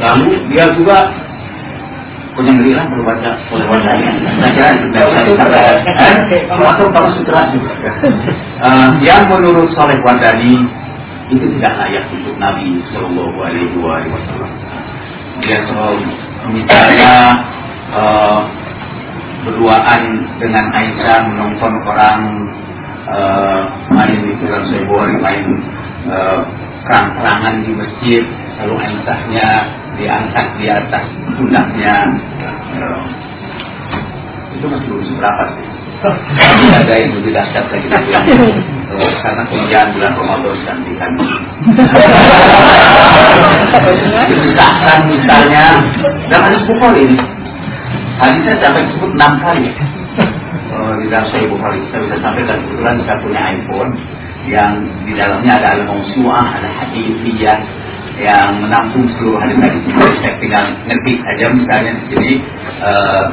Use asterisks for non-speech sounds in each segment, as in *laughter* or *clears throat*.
lalu dia juga punya lah perlu baca oleh bisa disampaikan termasuk para sutra juga. Uh, yang menurut Soleh Wadani itu tidak layak untuk Nabi Shallallahu Alaihi Wasallam. Dia selalu misalnya uh, berduaan dengan Aisyah menonton orang uh, main di dalam sebuah main uh, perang-perangan di masjid lalu Aisyahnya diangkat di atas pundaknya uh, itu masih belum seberapa sih? Ada yang lebih dahsyat lagi ya. uh, karena kemudian bulan Ramadan dan dikan disahkan misalnya dan hadis Bukhari hadisnya sampai disebut enam kali. Uh, di dalam Sahih Bukhari saya bisa sampaikan kebetulan saya punya iPhone yang di dalamnya ada al-mawsu'ah, ada hadithiyah yang menampung seluruh hadis-hadis saya tinggal ngetik aja misalnya di sini uh,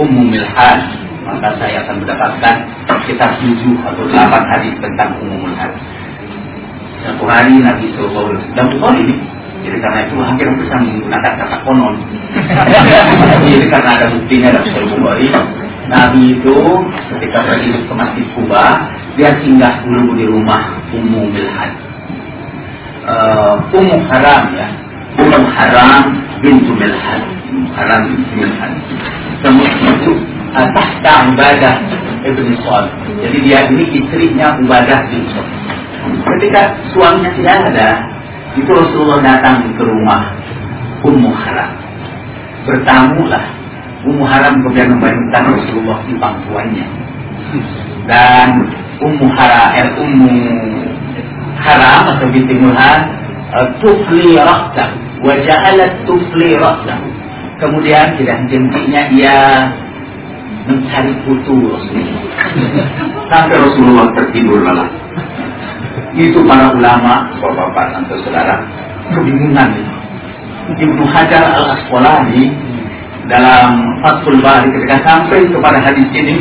Ummu Milhan maka saya akan mendapatkan sekitar 7 atau 8 hadis tentang Ummu Milhan satu hari Nabi Sallallahu Alaihi Wasallam. Bukhari ini jadi karena itu hampir bisa menggunakan kata konon. *laughs* Jadi karena ada buktinya dalam Sahih Bukhari Nabi itu ketika pergi ke Masjid Kuba dia singgah dulu di rumah Ummu Milhan uh, Ummu Haram ya. Ummu Haram bintu Milhan. Ummu Haram bintu Milhan. Itu tahta Ubadah Ibn Sol jadi dia ini istrinya Ubadah bin Sol ketika suaminya tidak ada itu Rasulullah datang ke rumah Ummu Haram. Bertamulah Ummu Haram kemudian membantukan Rasulullah di pangkuannya. Dan Ummu Haram eh, Ummu Haram atau binti Mulhan uh, tufli rahdah wa ja'alat tufli rahdah kemudian tidak henti-hentinya dia mencari putu Rasulullah. *laughs* Sampai Rasulullah tertidur lelah itu para ulama bapak-bapak dan saudara. kebingungan. Ibnu Hajar al Asqalani dalam Fathul Bari ketika sampai kepada hadis ini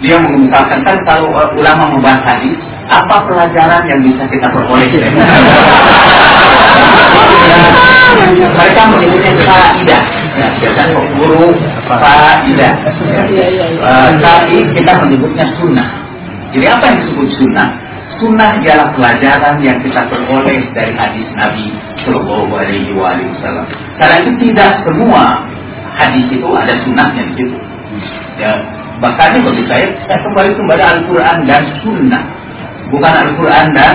dia mengungkapkan kan kalau ulama membahas hadis apa pelajaran yang bisa kita peroleh? *laughs* Dari mereka menyebutnya faidah ya, biasanya guru faidah uh, tapi kita menyebutnya sunnah. Jadi apa yang disebut sunnah? Sunnah ialah pelajaran yang kita peroleh dari hadis Nabi Shallallahu Alaihi Wasallam. Karena itu tidak semua hadis itu ada sunnahnya di situ. Ya, bahkan bagi saya, saya kembali kepada Al-Quran dan Sunnah, bukan Al-Quran dan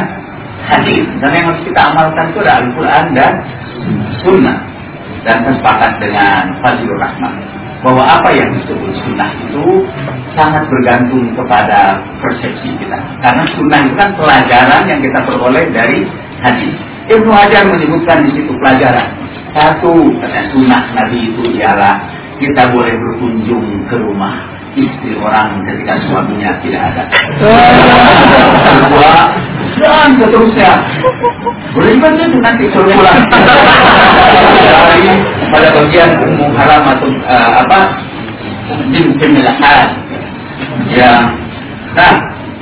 hadis. Dan yang harus kita amalkan itu adalah Al-Quran dan Sunnah. Dan sepakat dengan Fazlur Rahman bahwa apa yang disebut sunnah itu sangat bergantung kepada persepsi kita. Karena sunnah itu kan pelajaran yang kita peroleh dari hadis. Ibnu Hajar menyebutkan di situ pelajaran. Satu, kata sunnah Nabi itu ialah kita boleh berkunjung ke rumah istri orang ketika suaminya tidak ada. Kedua, dan seterusnya. Boleh juga itu nanti suruh pulang. Pada bagian umum haram atau uh, apa bin pemilahan ya nah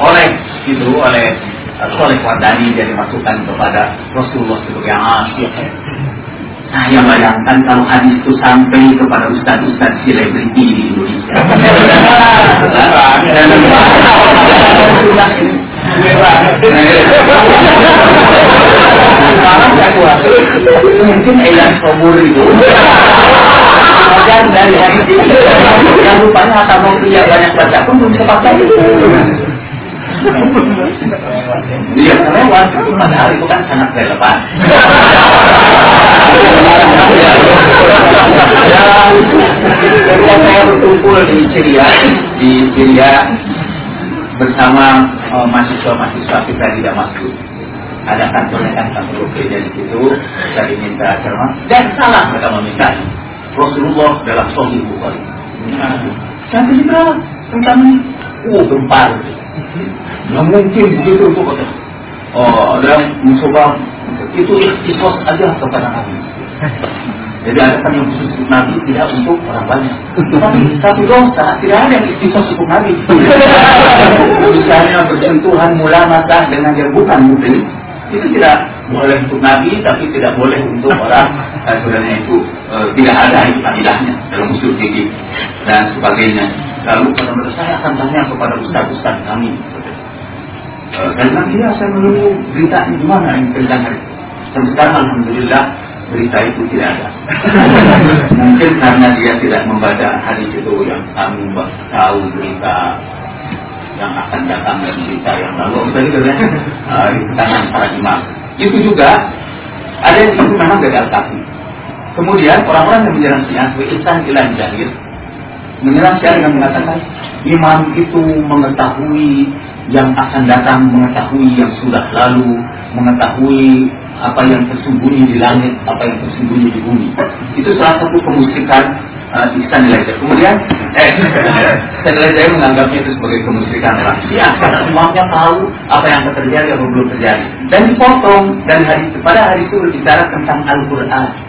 oleh itu oleh uh, Soleh Wadani dia dimasukkan kepada Rasulullah sebagai asyik saya bayangkan kalau hadis itu sampai kepada ustaz-ustaz selebriti di Indonesia. Mungkin elan kubur itu. Bagian dari hadis ini. Yang rupanya kata mau banyak baca pun belum bisa pakai dia lewat. Padahal itu kan sangat relevan. Ketika saya berkumpul di Syria di Syria bersama mahasiswa-mahasiswa kita di Damaskus. Ada kantornya kan kantor gereja di situ saya diminta ceramah dan salah mereka meminta Rasulullah dalam Sahih Bukhari. Saya cerita tentang oh gempar nggak mungkin begitu itu kata oh ada yang mencoba itu ikhtisos aja kepada Nabi jadi ada kan yang khusus untuk Nabi tidak untuk orang banyak. Tapi satu dosa tidak ada yang ikhtisos untuk Nabi. Misalnya bersentuhan mula mata dengan yang bukan muslim itu tidak boleh untuk Nabi tapi tidak boleh untuk orang uh, sebenarnya itu uh, tidak ada itu adilahnya dalam usul fikih dan sebagainya. Lalu pada saya akan tanya kepada ustaz-ustaz kami. Uh, dan nanti ya saya menunggu berita ini gimana ini tentang hari. Dan sekarang alhamdulillah berita itu tidak ada. *laughs* Mungkin karena dia tidak membaca hadis itu yang kami tahu berita yang akan datang dan berita yang lalu tadi kan uh, di tangan para imam. Itu juga ada yang itu memang dari al Kemudian orang-orang yang Syiah sebagai ihsan ilan jahil menyerang Syiah dengan mengatakan imam itu mengetahui yang akan datang, mengetahui yang sudah lalu, mengetahui apa yang tersembunyi di langit, apa yang tersembunyi di bumi. Itu salah satu kemusikan uh, Ihsan Kemudian, eh, *laughs* saya menganggapnya itu sebagai kemusikan orang Syiah karena semuanya tahu apa yang terjadi, apa belum terjadi. Dan dipotong dan hari pada hari itu berbicara tentang Al-Quran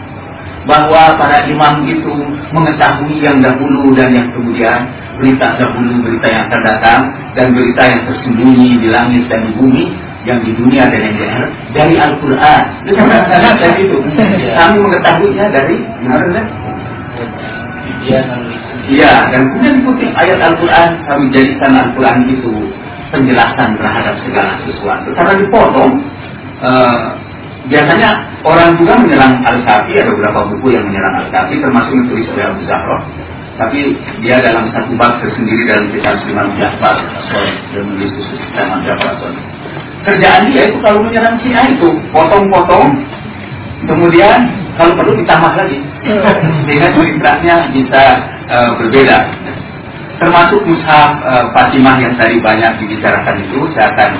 bahwa para imam itu mengetahui yang dahulu dan yang kemudian berita dahulu berita yang akan datang dan berita yang tersembunyi di langit dan di bumi yang di dunia dan yang di akhirat dari Al-Quran. *laughs* Dari itu kami mengetahuinya dari mana? Iya, dan kemudian ikuti ayat Al-Quran, kami jadikan Al-Quran itu penjelasan terhadap segala sesuatu. Karena dipotong, uh, biasanya orang juga menyerang Al-Kafi, ada beberapa buku yang menyerang Al-Kafi, termasuk yang tulis oleh Abu Zahra. Tapi dia dalam satu bab tersendiri dalam kitab Sulaiman Jafar, dan menulis khusus Sulaiman Jafar. Kerjaan dia itu kalau menyerang Cina itu, potong-potong, kemudian kalau perlu ditambah lagi sehingga ceritanya bisa uh, berbeda termasuk mushaf uh, Fatimah yang tadi banyak dibicarakan itu saya akan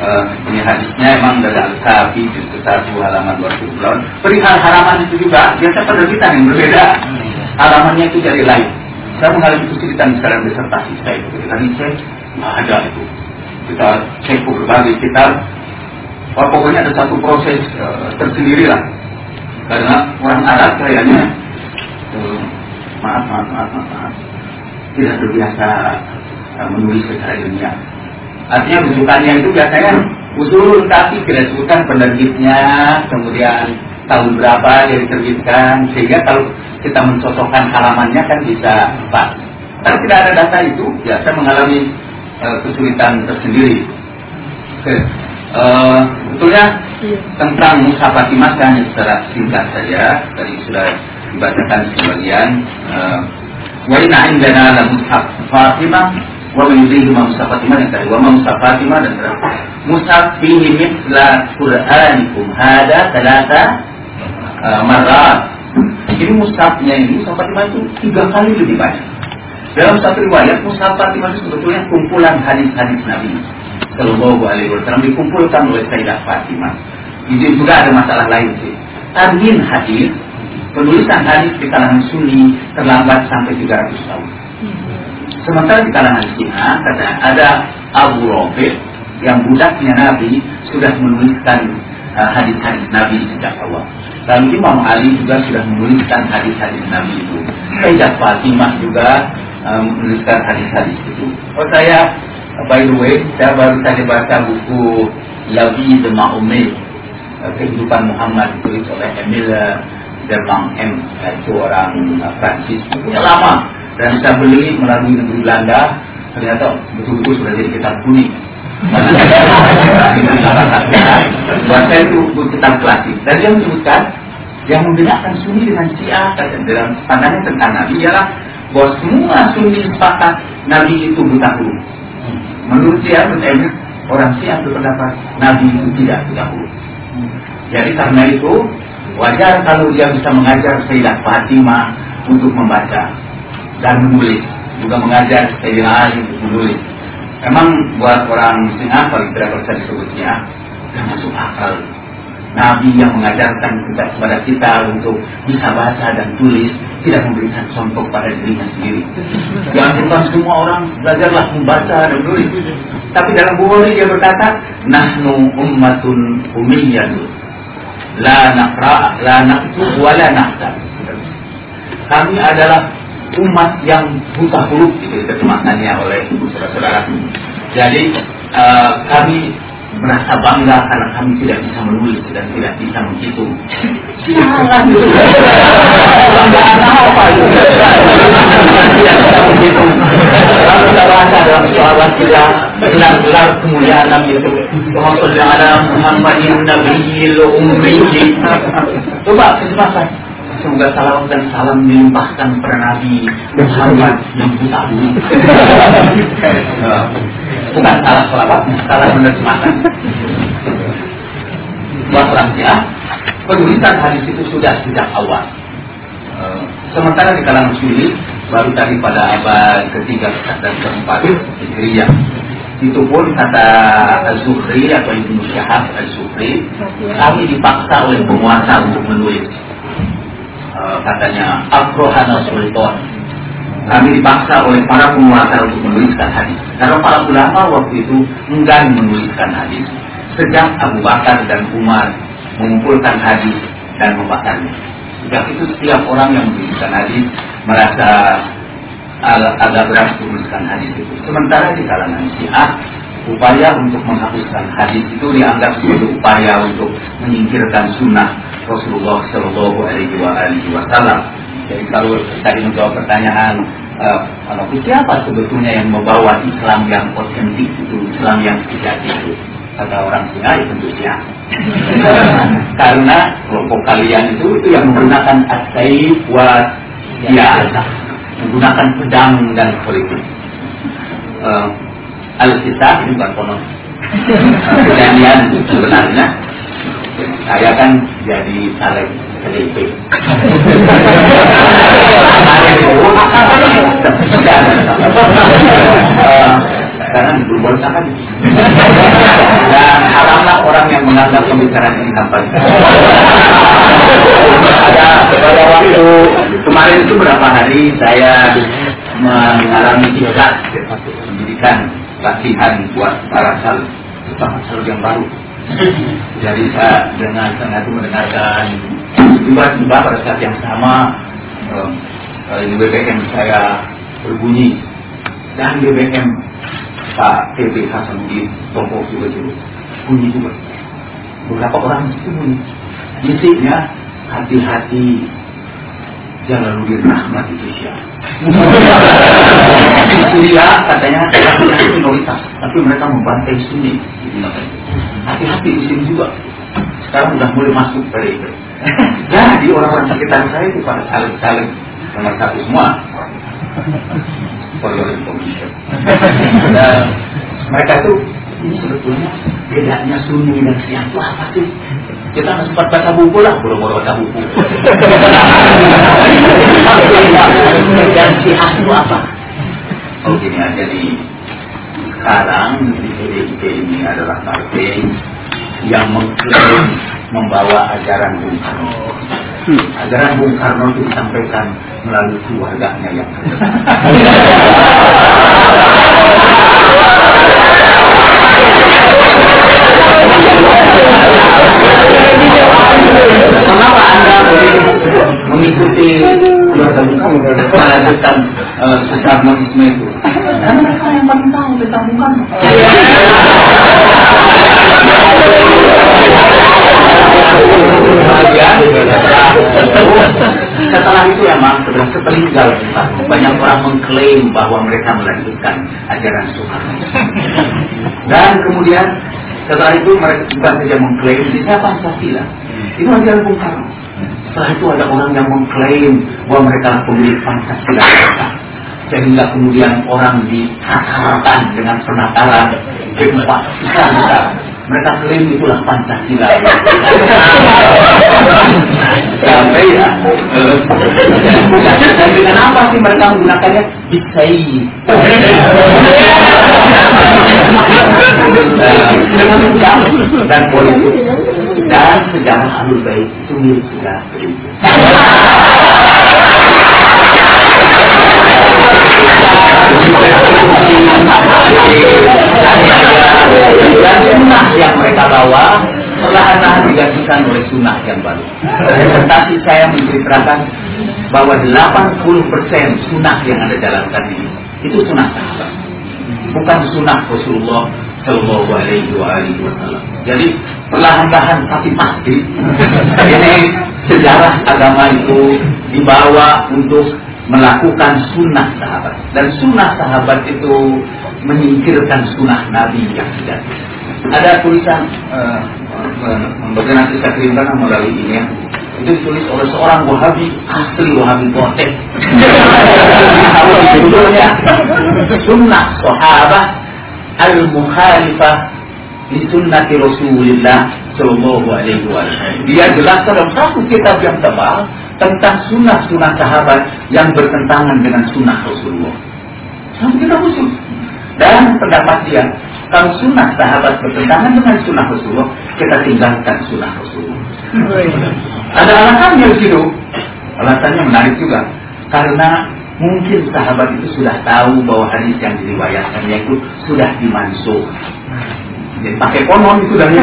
uh, ini hadisnya emang dari Al-Kafi juz satu halaman 20 bulan perihal halaman itu juga biasa penerbitan yang berbeda. Halamannya itu dari lain. Saya mengalami kesulitan sekarang disertasi saya itu tadi saya nggak ada itu. Kita cek berbagai kita oh, pokoknya ada satu proses uh, tersendiri lah. Karena orang Arab kayaknya uh, maaf, maaf, maaf, maaf, maaf, tidak terbiasa uh, menulis secara ilmiah. Artinya rujukannya itu biasanya usul tapi disebutkan penerbitnya, kemudian tahun berapa dia diterbitkan, sehingga kalau kita mencocokkan halamannya kan bisa pas. Tapi tidak ada data itu, ya saya mengalami uh, kesulitan tersendiri. Oke. Uh, betulnya iya. tentang Musa Fatimah saya hanya secara singkat saja tadi sudah dibacakan sebagian uh, wa inna indana la mushaf Fatimah wa min yudhihi ma yang tadi wa ma Musa Fatimah dan berapa Mushaf fihi mithla Qur'anikum hada talata uh, marat ini mushafnya ini Musa Fatimah itu tiga kali lebih banyak dalam satu riwayat Musa Fatimah itu sebetulnya kumpulan hadis-hadis Nabi Sallallahu Alaihi Wasallam dikumpulkan oleh Sayyidah Fatimah. Ini juga ada masalah lain sih. Tarhin hadis, penulisan hadis di kalangan Sunni terlambat sampai 300 tahun. Sementara di kalangan kata ada Abu Rafi yang budaknya Nabi sudah menuliskan uh, hadis-hadis uh, Nabi sejak awal. Lalu Imam Ali juga sudah menuliskan hadis-hadis Nabi itu. Sayyidah Fatimah juga uh, menuliskan hadis-hadis itu. Oh saya by the way, saya baru saja baca buku Lavi de Mahomet kehidupan Muhammad ditulis oleh Emil Dermang M itu orang Prancis bukunya lama dan saya beli melalui negeri Belanda. Ternyata betul-betul sudah jadi kitab kuning buat saya itu kitab klasik. Dan dia menyebutkan yang membedakan Sunni dengan Syiah. Dalam pandangan tentang Nabi ialah bahwa semua Sunni sepakat Nabi itu buta huruf Menurut dia, menurut orang Syiah berpendapat Nabi itu tidak dahulu. Jadi karena itu wajar kalau dia bisa mengajar Sayyidah Fatimah untuk membaca dan menulis, juga mengajar Sayyidah Ali untuk menulis. Memang buat orang Syiah paling tidak bisa disebutnya, tidak masuk akal Nabi yang mengajarkan kita kepada kita untuk bisa baca dan tulis tidak memberikan contoh pada dirinya sendiri. Jangan semua orang belajarlah membaca dan tulis. Tapi dalam Bukhari dia berkata, Nahnu ummatun umiyatun. La naqra, la naktub, wa la nahtab. Kami adalah umat yang buta huruf itu diterjemahkannya oleh saudara-saudara. Jadi uh, kami merasa bangga karena kami tidak bisa menulis dan tidak bisa menghitung. Sialan. Bangga apa itu? Tidak bisa menghitung. Kita baca dalam soalan kita gelar-gelar kemuliaan Nabi itu. Muhammad ala Muhammadin Nabiyil Ummi. Coba kesempatan. Semoga salam dan salam dilimpahkan kepada Nabi Muhammad yang buta *laughs* Bukan salah selawat, salah menerjemahkan. Buat ya, penulisan hadis itu sudah sejak awal. Eh, sementara di kalangan sulit baru tadi pada abad ketiga dan keempat Hijriah itu pun kata Az-Zuhri atau Ibnu Syahab Az-Zuhri kami dipaksa oleh penguasa untuk menulis uh, katanya Afrohana Sultan. Kami dipaksa oleh para penguasa untuk menuliskan hadis. Karena para ulama waktu itu enggan menuliskan hadis. Sejak Abu Bakar dan Umar mengumpulkan hadis dan membacakannya sejak itu setiap orang yang menuliskan hadis merasa agak berat untuk menuliskan hadis itu. Sementara di kalangan Syiah upaya untuk menghapuskan hadis itu dianggap sebagai upaya untuk menyingkirkan sunnah Rasulullah Shallallahu Alaihi Wasallam. Jadi kalau tadi menjawab pertanyaan uh, siapa sebetulnya yang membawa Islam yang otentik itu, Islam yang sejati itu? Kata orang Syiah ya tentu Syiah. *laughs* Karena kelompok kalian itu itu yang menggunakan asaib wa menggunakan pedang dan politik. Uh, Alkitab ini bukan konon. *laughs* Kejadian sebenarnya saya kan jadi saleh KDP. karena diperbolehkan dan haramlah orang yang menganggap pembicaraan ini kampanye ada pada waktu kemarin itu berapa hari saya mengalami kisah pendidikan latihan buat para terutama sal yang baru jadi saya dengan sangat mendengarkan tiba-tiba pada saat yang sama um, ini BBM saya berbunyi dan BBM Pak TB Hasanuddin Tompok juga juga bunyi juga beberapa orang itu bunyi intinya hati-hati Jalaluddin Rahmat itu siapa? Di Syria katanya minoritas, tapi mereka membantai Sunni. Hati-hati di sini juga. Sekarang sudah mulai masuk itu. Jadi orang-orang sekitar saya itu pada saling-saling nomor satu semua. For your information. Dan mereka itu ini sebetulnya bedanya Sunni dan Syiah itu apa sih? Kita nggak sempat baca buku lah, buru-buru baca buku. Yang mengklaim membawa ajaran Bung Karno. Ajaran Bung Karno itu disampaikan melalui keluarganya yang Mengapa Anda mengikuti melanjutkan uh, sesarmonisme itu? Karena mereka yang paling tahu tentang Bung Kemudian *laughs* setelah itu ya mak, setelah sepeninggal banyak orang mengklaim bahwa mereka melanjutkan ajaran Soekarno. Dan kemudian setelah itu mereka bukan saja mengklaim bisa Pancasila. Itu ajaran Bung Karno. Setelah itu ada orang yang mengklaim bahwa mereka pemilik Pancasila sehingga kemudian orang dikasarkan dengan penataran gempa besar mereka klaim itulah Pancasila. Sampai ya dan dengan sih mereka menggunakannya? Bisai dengan undang dan politik dan sejarah alul baik itu milik sejarah dan sunnah yang mereka bawa perlahan-lahan digantikan oleh sunnah yang baru. Presentasi saya menceritakan bahwa 80% sunnah yang Anda jalankan ini itu sunnah sahabat. Bukan sunnah Rasulullah Sallallahu Alaihi Wasallam. Jadi perlahan-lahan tapi pasti *laughs* ini sejarah agama itu dibawa untuk melakukan sunnah sahabat. Dan sunnah sahabat itu menyingkirkan sunnah Nabi yang tidak ada tulisan uh, uh, nanti saya kirimkan melalui ini ya. Itu ditulis oleh seorang wahabi asli wahabi botek. Judulnya sunnah sahabat al-mukhalifah di sunnati Rasulullah Sallallahu Alaihi Wasallam. Dia jelaskan dalam satu kitab yang tebal tentang sunnah-sunnah sahabat yang bertentangan dengan sunnah Rasulullah. Satu kitab khusus. Dan pendapat dia, kalau sunnah sahabat bertentangan dengan sunnah Rasulullah, kita tinggalkan sunnah Rasulullah. Ada alasannya di situ. Alasannya menarik juga. Karena mungkin sahabat itu sudah tahu bahwa hadis yang diriwayatkannya itu sudah dimansuh. Jadi pakai konon itu dari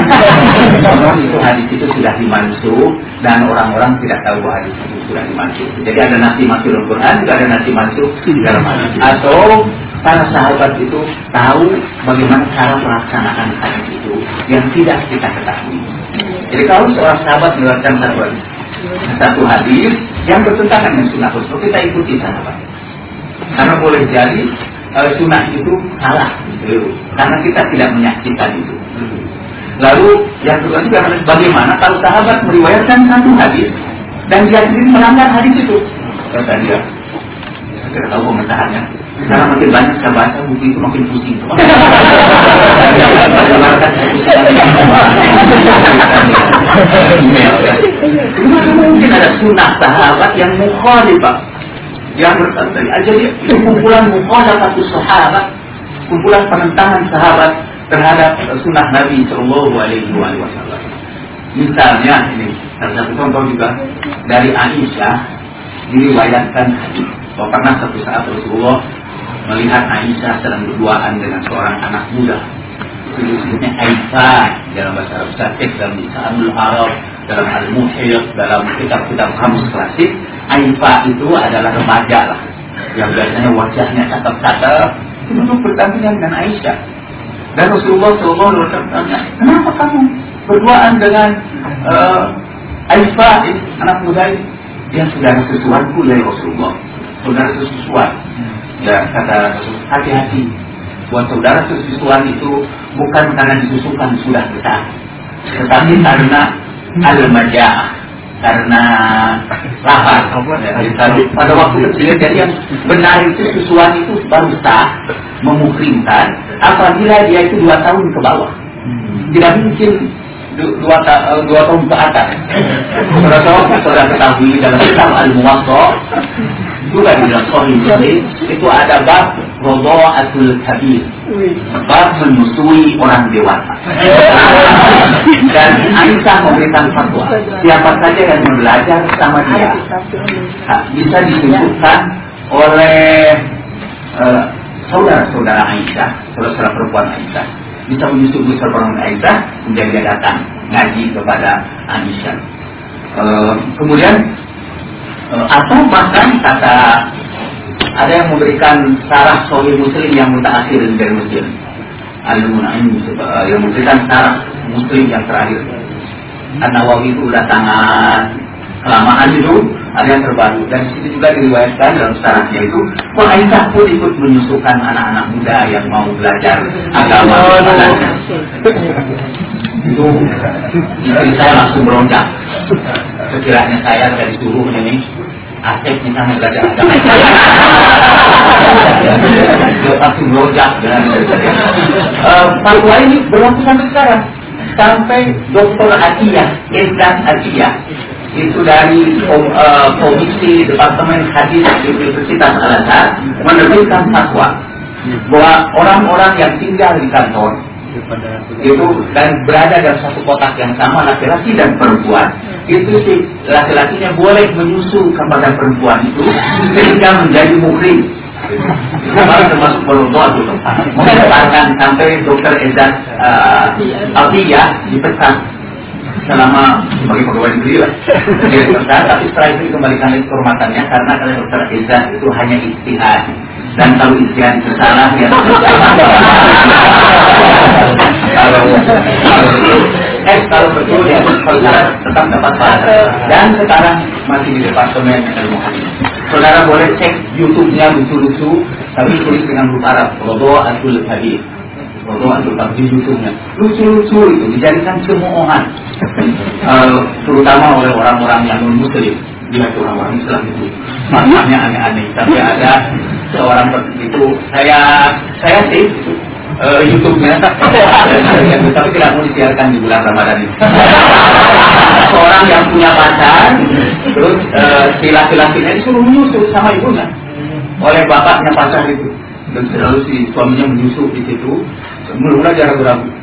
konon itu hadis itu sudah dimansuh dan orang-orang tidak tahu bahwa hadis itu sudah dimansuh. Jadi ada nasi masuk dalam Quran, juga ada nasi masuk dalam hadis. Atau para sahabat itu tahu bagaimana cara melaksanakan hadis itu yang tidak kita ketahui. Jadi kalau seorang sahabat melakukan satu satu hadis yang bertentangan dengan sunnah Rasul, kita ikuti sahabat. Karena boleh jadi uh, sunnah itu salah, gitu. karena kita tidak menyaksikan itu. Lalu yang kedua juga bagaimana kalau sahabat meriwayatkan satu hadis dan dia sendiri melanggar hadis itu? Kata dia, tidak tahu komentarannya. Sekarang makin banyak saya baca buku itu makin pusing. *laughs* Mungkin ada sunnah sahabat yang mukhalifah yang itu kumpulan satu sahabat kumpulan penentangan sahabat terhadap sunnah Nabi Shallallahu Alaihi Wasallam. Misalnya ini salah satu contoh juga dari Aisyah diriwayatkan bahwa pernah satu saat Rasulullah melihat Aisyah sedang berduaan dengan seorang anak muda. Disebutnya Aisyah dalam bahasa Arab dalam Lisanul Arab dalam Al-Muhyid dalam kitab-kitab kamus klasik Aifa itu adalah remaja lah. Yang biasanya wajahnya cakep-cakep itu duduk berdampingan dengan Aisyah. Dan Rasulullah SAW tanya kenapa kamu berduaan dengan uh, Aifa anak muda ini? Dia saudara sesuatu ya Rasulullah. Saudara sesuatu. Ya kata hati-hati. Buat saudara sesuatu itu bukan karena disusukan sudah besar. Tetapi karena al-majah karena lapar. pada waktu kecil jadi yang benar itu sesuatu itu baru sah memukrimkan apabila dia itu dua tahun ke bawah. Tidak mungkin dua, eh, dua tahun ke atas. Saudara saudara ketahui dalam kitab Al-Muwatta juga di dalam Sahih Muslim itu ada bab Rodoatul Kabir. Bab menyusui orang dewasa. *laughs* Dan Aisyah memberikan fatwa. Siapa saja yang belajar sama dia. Bisa disebutkan oleh uh, saudara-saudara Aisyah saudara-saudara perempuan Aisyah. Bisa menyusui seorang Aisyah kemudian dia datang ngaji kepada Aisyah. Uh, kemudian atau bahkan kata ada yang memberikan sarah soal muslim yang mutakhir dari muslim. Al-munaim eh, yang memberikan sarah muslim yang terakhir. An-Nawawi itu udah sangat kelamaan itu ada yang terbaru. Dan situ juga diriwayatkan dalam sarahnya itu Kok Aisyah pun ikut menyusukan anak-anak muda yang mau belajar agama. Itu saya langsung berontak sekiranya saya tidak disuruh ini Asep misalnya belajar agama. Pasti berontak uh, fatwa ini berlaku sampai sekarang. Sampai Dokter Atiyah Eddan Atiyah. Itu dari uh, Komisi Departemen Hadis Universitas Al Azhar menerbitkan fatwa bahwa orang-orang yang tinggal di kantor itu dan berada dalam satu kotak yang sama laki-laki dan perempuan. Itu si laki-lakinya boleh menyusu kepada perempuan itu sehingga menjadi muhrim. Kalau termasuk berdoa itu. Mengedepankan sampai dokter Ezat uh, Alfiya dipecat selama sebagai pegawai negeri lah. Tapi setelah itu dikembalikan lagi kehormatannya karena kalian dokter Ezat itu hanya istihad dan kalau istihad itu ya. Eh kalau betul ya kalau tetap dapat pahala. Dan sekarang masih di departemen ilmu saudara boleh cek YouTube-nya lucu-lucu tapi tulis dengan huruf Arab Rodo Atul Hadis Rodo Atul di YouTube-nya. Lucu-lucu itu dijadikan cemoohan uh, terutama oleh orang-orang yang non muslim dia itu orang-orang Islam itu maknanya aneh-aneh. Tapi ada seorang itu. Saya saya sih uh, YouTube-nya. *laughs* Tapi tidak mau disiarkan di bulan Ramadan ini. *laughs* Seorang yang punya pacar terus uh, si laki-lakinya disuruh menyusu sama ibunya. Oleh bapaknya pacar itu. Dan selalu si suaminya menyusu di situ. Mula-mula dia ragu-ragu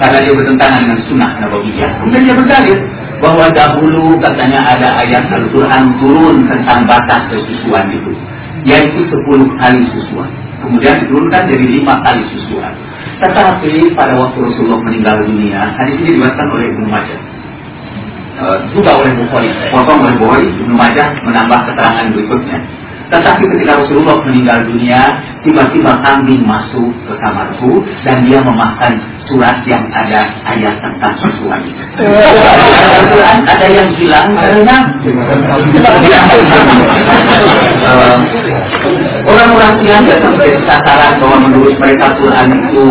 karena dia bertentangan dengan sunnah Nabawiyah. Kemudian dia berdalil bahwa dahulu katanya ada ayat Al-Quran turun tentang batas kesusuan itu, yaitu 10 kali susuan. Kemudian diturunkan jadi lima kali susuan. Tetapi pada waktu Rasulullah meninggal dunia, hadis ini diwakilkan oleh Ibnu Majah. E, juga oleh Bukhari, potong oleh Bukhari, Ibnu Majah menambah keterangan berikutnya. Tetapi ketika Rasulullah meninggal dunia, tiba-tiba kambing masuk ke kamarku dan dia memakan surat yang ada ayat tentang susuan. ada yang bilang karena orang-orang yang datang menjadi sasaran bahwa menurut mereka Quran itu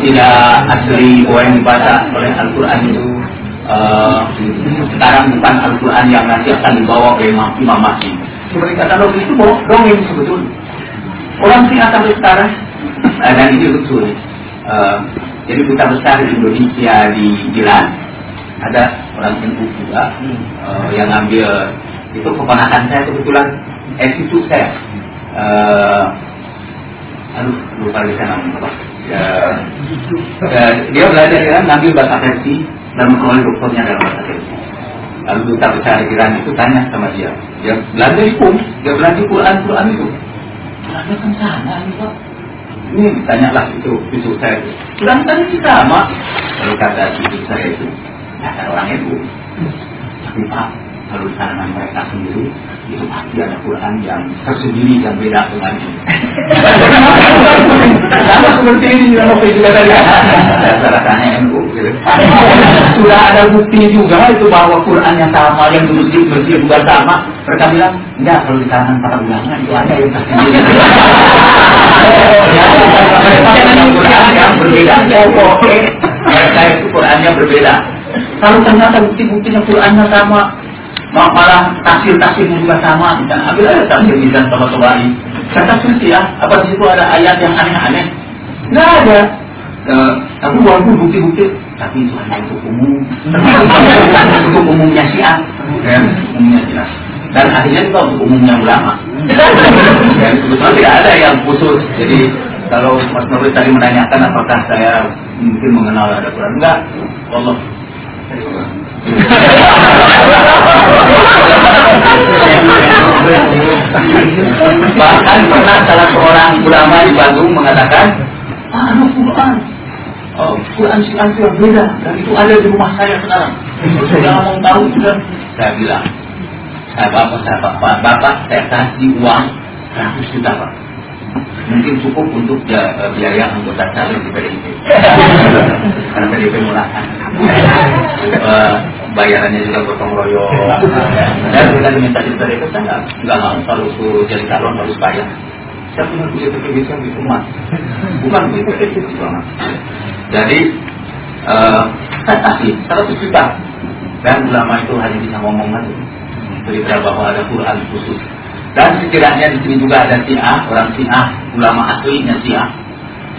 tidak asli bahwa yang dibaca oleh Al-Quran itu uh, sekarang bukan Al-Quran yang nanti akan dibawa oleh Imam Mahdi seperti kata Nabi itu dongeng sebetulnya. Orang sih sampai sekarang, uh, dan ini lucu nih. Uh, jadi duta besar di Indonesia di Iran ada orang NU juga uh, yang ngambil itu keponakan saya kebetulan eh itu saya. Uh, aduh lupa di sana apa ya, dia belajar Iran ngambil bahasa Persia dan mengkawal dokternya dalam bahasa Persia. Lalu duta besar Iran itu tanya sama dia dia belanja hukum dia belanja Quran Quran itu. Qurannya kan ini pak. Ini tanyalah itu itu saya itu. Quran kan ini sama. Lalu kata itu saya itu kata orang itu tapi pak kalau tanaman mereka sendiri itu pasti ada Quran yang tersendiri yang beda dengan ini. Sama seperti ini juga mau juga tadi. Rasanya NU. Sudah ada bukti juga itu bahwa Quran yang sama yang di masjid masjid juga sama. Mereka bilang enggak kalau di kalangan para ulama itu ada yang tersendiri. *laughs* Quran yang berbeda. Mereka itu Qurannya berbeda. Kalau ternyata bukti-buktinya Qurannya sama, malah tafsir-tafsirnya juga sama kita ambil aja tafsir bisa sama kembali kata suci ya apa di situ ada ayat yang aneh-aneh? Nggak ada. Uh, aku walaupun bukti-bukti. Tapi itu hanya untuk umum. *laughs* Untuk umumnya syiah. Ya, umumnya syiah dan akhirnya juga untuk umumnya ulama. Dan sebetulnya tidak ada yang khusus. Jadi kalau Mas Nurul tadi menanyakan apakah saya mungkin mengenal ada Quran. Enggak Allah *laughs* Bahkan pernah salah seorang ulama di Bandung mengatakan, ah, Quran, oh, Quran si yang beda dan itu ada di rumah saya sekarang. Sudah mau tahu juga. Saya bilang, saya bapak, saya bapak, bapak saya kasih uang 100 juta pak mungkin cukup untuk biaya anggota caleg di PDIP *laughs* karena PDIP mulakan uh, bayarannya juga gotong royong. Dan kita diminta di PDIP saya nggak nggak mau kalau suruh jadi calon harus bayar. Saya punya punya bisa di rumah. Bukan di PDIP jadi uh, saya kasih 100 juta. Dan ulama itu hanya bisa ngomong aja. Berita bahwa ada Quran khusus dan setidaknya di sini juga ada Syiah, orang Syiah, ulama aslinya Syiah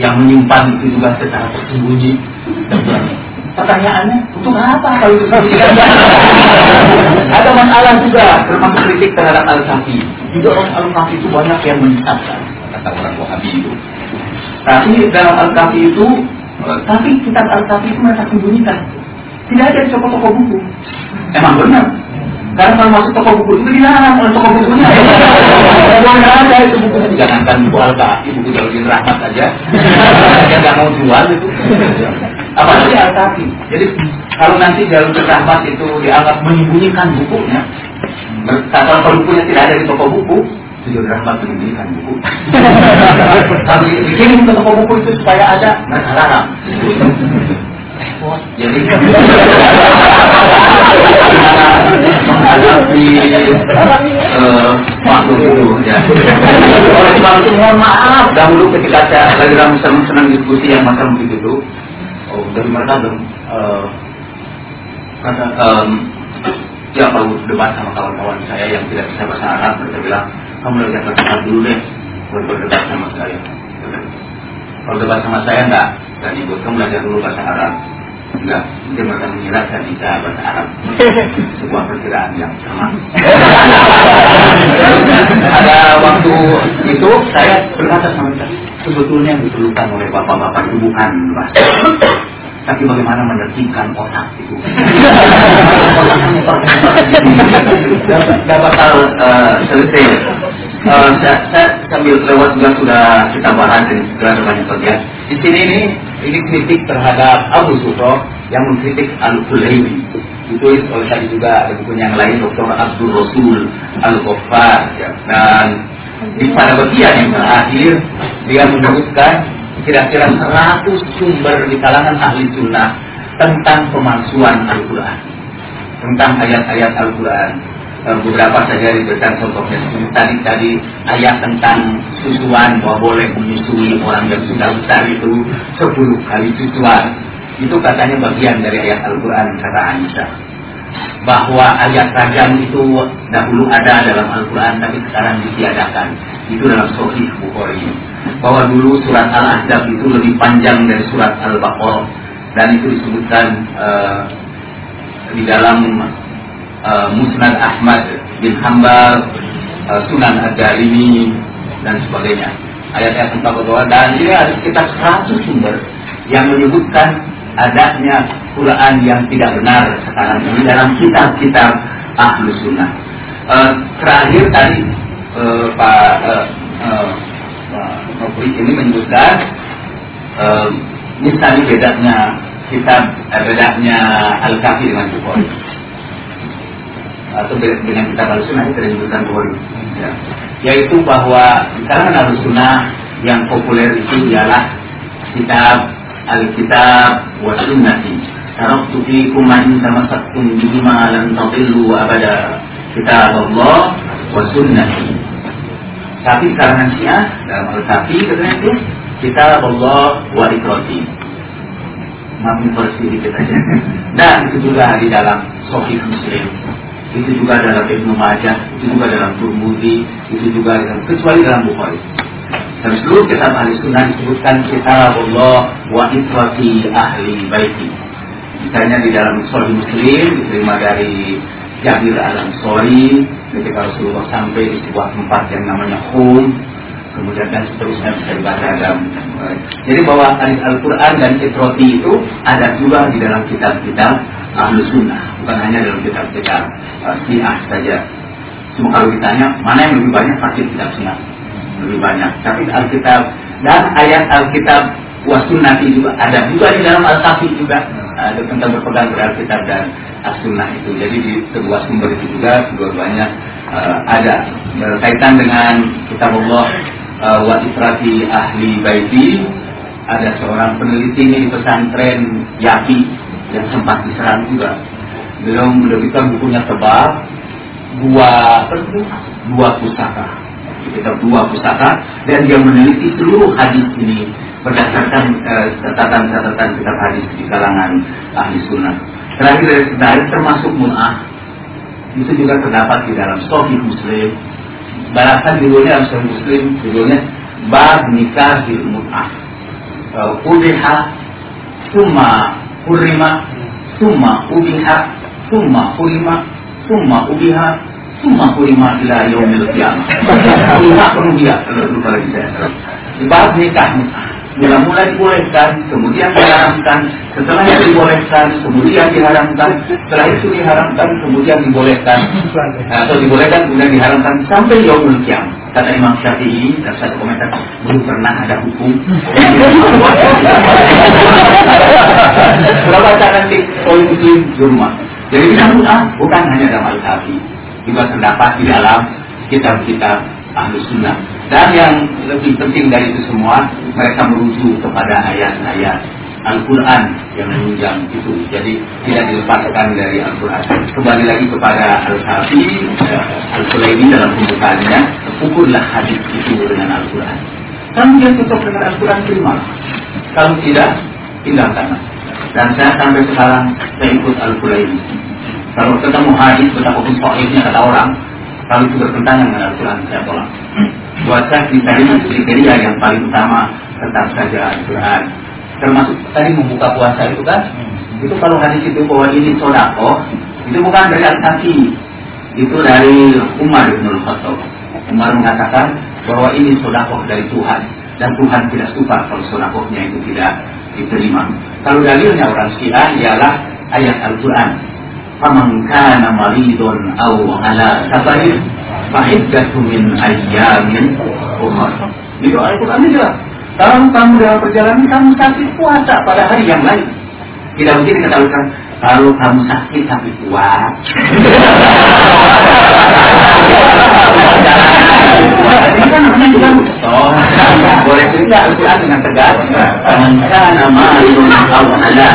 yang menyimpan itu juga secara tersembunyi. Pertanyaannya, untuk apa kalau itu Ada masalah juga, termasuk kritik terhadap Al-Kafi. Juga orang Al-Kafi itu banyak yang menyesatkan, kata orang Wahabi itu. Tapi dalam Al-Kafi itu tapi kitab Al-Kafi itu mereka sembunyikan. Tidak ada di toko-toko buku. Emang benar. Karena kalau masuk toko buku itu dilarang oleh toko bukunya. Tidak ada itu buku. Jangankan buku Al-Kafi, buku Jaludin Rahmat aja. Dia nggak mau jual itu. Apalagi Al-Kafi. Jadi kalau nanti Jaludin Rahmat itu dianggap menyembunyikan bukunya, kalau bukunya tidak ada di toko buku, Sujud rahmat menyembunyikan buku. Kami bikin ke toko buku itu supaya ada mereka larang. Jadi menghadapi uh, makhluk itu ya. Oleh sebab itu mohon maaf dahulu ketika saya lagi dalam senang-senang diskusi yang macam begitu itu, oh dari mereka uh, kata um, ya kalau debat sama kawan-kawan saya yang tidak bisa bahasa Arab mereka bilang kamu lagi akan dulu deh berdebat sama saya. Kalau debat sama saya enggak, dan ibu kamu belajar dulu bahasa Arab. Enggak, mungkin mereka mengira saya bisa bahasa Arab. *laughs* Sebuah perkiraan yang sama. *laughs* Ada waktu itu saya berkata sama mereka, sebetulnya yang diperlukan oleh bapak-bapak itu bukan bahasa tapi bagaimana menertibkan otak itu. *laughs* Gak bakal uh, selesai. Uh, saya, saya sambil lewat juga sudah kita bahas dan sudah ada banyak. Di sini ini ini kritik terhadap Abu Sufro yang mengkritik Al-Hulaymi. Ditulis oleh tadi juga ada bukunya yang lain Dr. Abdul Rasul Al-Ghaffar ya. dan di pada bagian yang terakhir dia menyebutkan kira-kira 100 sumber di kalangan ahli sunnah tentang pemalsuan Al-Quran tentang ayat-ayat Al-Quran beberapa saja diberikan contohnya tadi tadi ayat tentang susuan bahwa boleh menyusui orang yang sudah besar itu 10 kali susuan. Itu katanya bagian dari ayat Al-Quran kata Aisyah. Bahwa ayat rajam itu dahulu ada dalam Al-Quran tapi sekarang ditiadakan. Itu dalam Sahih Bukhari. Bahwa dulu surat Al-Ahzab itu lebih panjang dari surat Al-Baqarah. Dan itu disebutkan uh, di dalam uh, Musnad Ahmad bin Hambal, uh, Sunan Ad-Darimi dan sebagainya. Ayat-ayat tentang bahwa dan ini ada sekitar 100 sumber yang menyebutkan adanya Quran yang tidak benar sekarang ini dalam kitab-kitab ahlu sunnah. Uh, terakhir tadi Pak uh, Nopri ini menyebutkan um, misalnya bedanya kitab eh, bedanya Al-Kafi dengan Bukhari atau dengan kitab Al-Sunnah itu disebutkan ya. yaitu bahwa di kalangan Al-Sunnah yang populer itu ialah kitab Al-Kitab wa Sunnati Taraktu fikum man tamassaktum bihima lan tadillu abada kitab Allah wa sunnati tapi karena Syiah dalam Al-Kafi katanya itu kita Allah wa ikrati. Maafin versi dikit aja. *laughs* Dan itu juga di dalam Sahih Muslim. Itu juga dalam Ibnu Majah, itu juga dalam Turmudi, itu juga dalam kecuali dalam Bukhari. Dan seluruh kitab ahli sunnah disebutkan kitab Allah wa ikrati ahli baiti. Misalnya di dalam Sahih Muslim diterima dari Jabir al-Ansori ketika Rasulullah sampai di sebuah tempat yang namanya Hum kemudian dan seterusnya bisa dibaca dalam jadi bahwa hadis Al-Quran dan Itroti itu ada juga di dalam kitab-kitab Ahlu Sunnah. Bukan hanya dalam kitab-kitab uh, Syiah saja. Cuma kalau ditanya mana yang lebih banyak? Pasti kitab Syiah. Lebih banyak. Tapi Alkitab dan ayat Alkitab wasunnati juga ada juga di dalam Al-Kafi juga. Ada tentang berpegang pada Alkitab dan As-Sunnah itu. Jadi di kedua sumber itu juga kedua-duanya uh, ada. Berkaitan dengan kitab Allah uh, wa itrati ahli baiti ada seorang peneliti di pesantren Yapi yang sempat diserang juga. Beliau menerbitkan bukunya tebal dua dua pusaka kita dua pusaka dan dia meneliti seluruh hadis ini berdasarkan eh, catatan-catatan kitab hadis di kalangan ahli sunnah. Terakhir dari sebenarnya termasuk mun'ah itu juga terdapat di dalam Sahih Muslim. Bahkan judulnya Sahih Muslim judulnya Bab Nikah di Mun'ah. Uh, ubiha summa hurima summa ubiha summa hurima summa ubiha summa hurima ila yaumil qiyamah. Penuh dia lupa lagi saya. Bab nikah mula-mula dibolehkan, kemudian diharamkan, itu dibolehkan, kemudian diharamkan, setelah itu diharamkan, kemudian dibolehkan, atau dibolehkan, kemudian diharamkan, sampai yaumul kiam. Kata Imam Syafi'i, dalam satu komentar, belum pernah ada hukum. Berapa cara nanti poin muslim rumah. Jadi kita ah, bukan hanya dalam Al-Kafi, juga terdapat di dalam kitab-kitab ahli sunnah. Dan yang lebih penting dari itu semua, mereka merujuk kepada ayat-ayat Al-Quran yang menunjang itu. Jadi tidak dilepaskan dari Al-Quran. Kembali lagi kepada Al-Kafi, eh, Al-Qulaini dalam pembukaannya, ukurlah hadis itu dengan Al-Quran. Kalau dia tutup dengan Al-Quran, terima. Kalau tidak, tinggalkan. Dan saya sampai sekarang, saya ikut Al-Qulaini. Kalau ketemu hadis, betapapun soalnya kata orang, kalau itu bertentangan dengan Al-Quran, saya tolak. Buat saya kriteria, kriteria yang paling utama tetap saja Al-Quran. Termasuk tadi membuka puasa itu kan, itu kalau hadis itu bahwa ini sodako, itu bukan dari Al-Kafi, itu dari Umar bin Al-Khattab. Umar mengatakan bahwa ini sodako dari Tuhan dan Tuhan tidak suka kalau sodakohnya itu tidak diterima. Kalau dalilnya orang Syiah ialah ayat Al-Quran faman kana maridun aw ala safarin fa'iddatu min ayyamin ukhra. Itu Al-Qur'an jelas. Kalau kamu dalam perjalanan kamu sakit puasa pada hari yang lain. Tidak mungkin dikatakan kalau kamu sakit tapi kuat. Ini kan namanya juga oh, boleh cerita Al-Quran dengan tegas. Maka nama Allah ala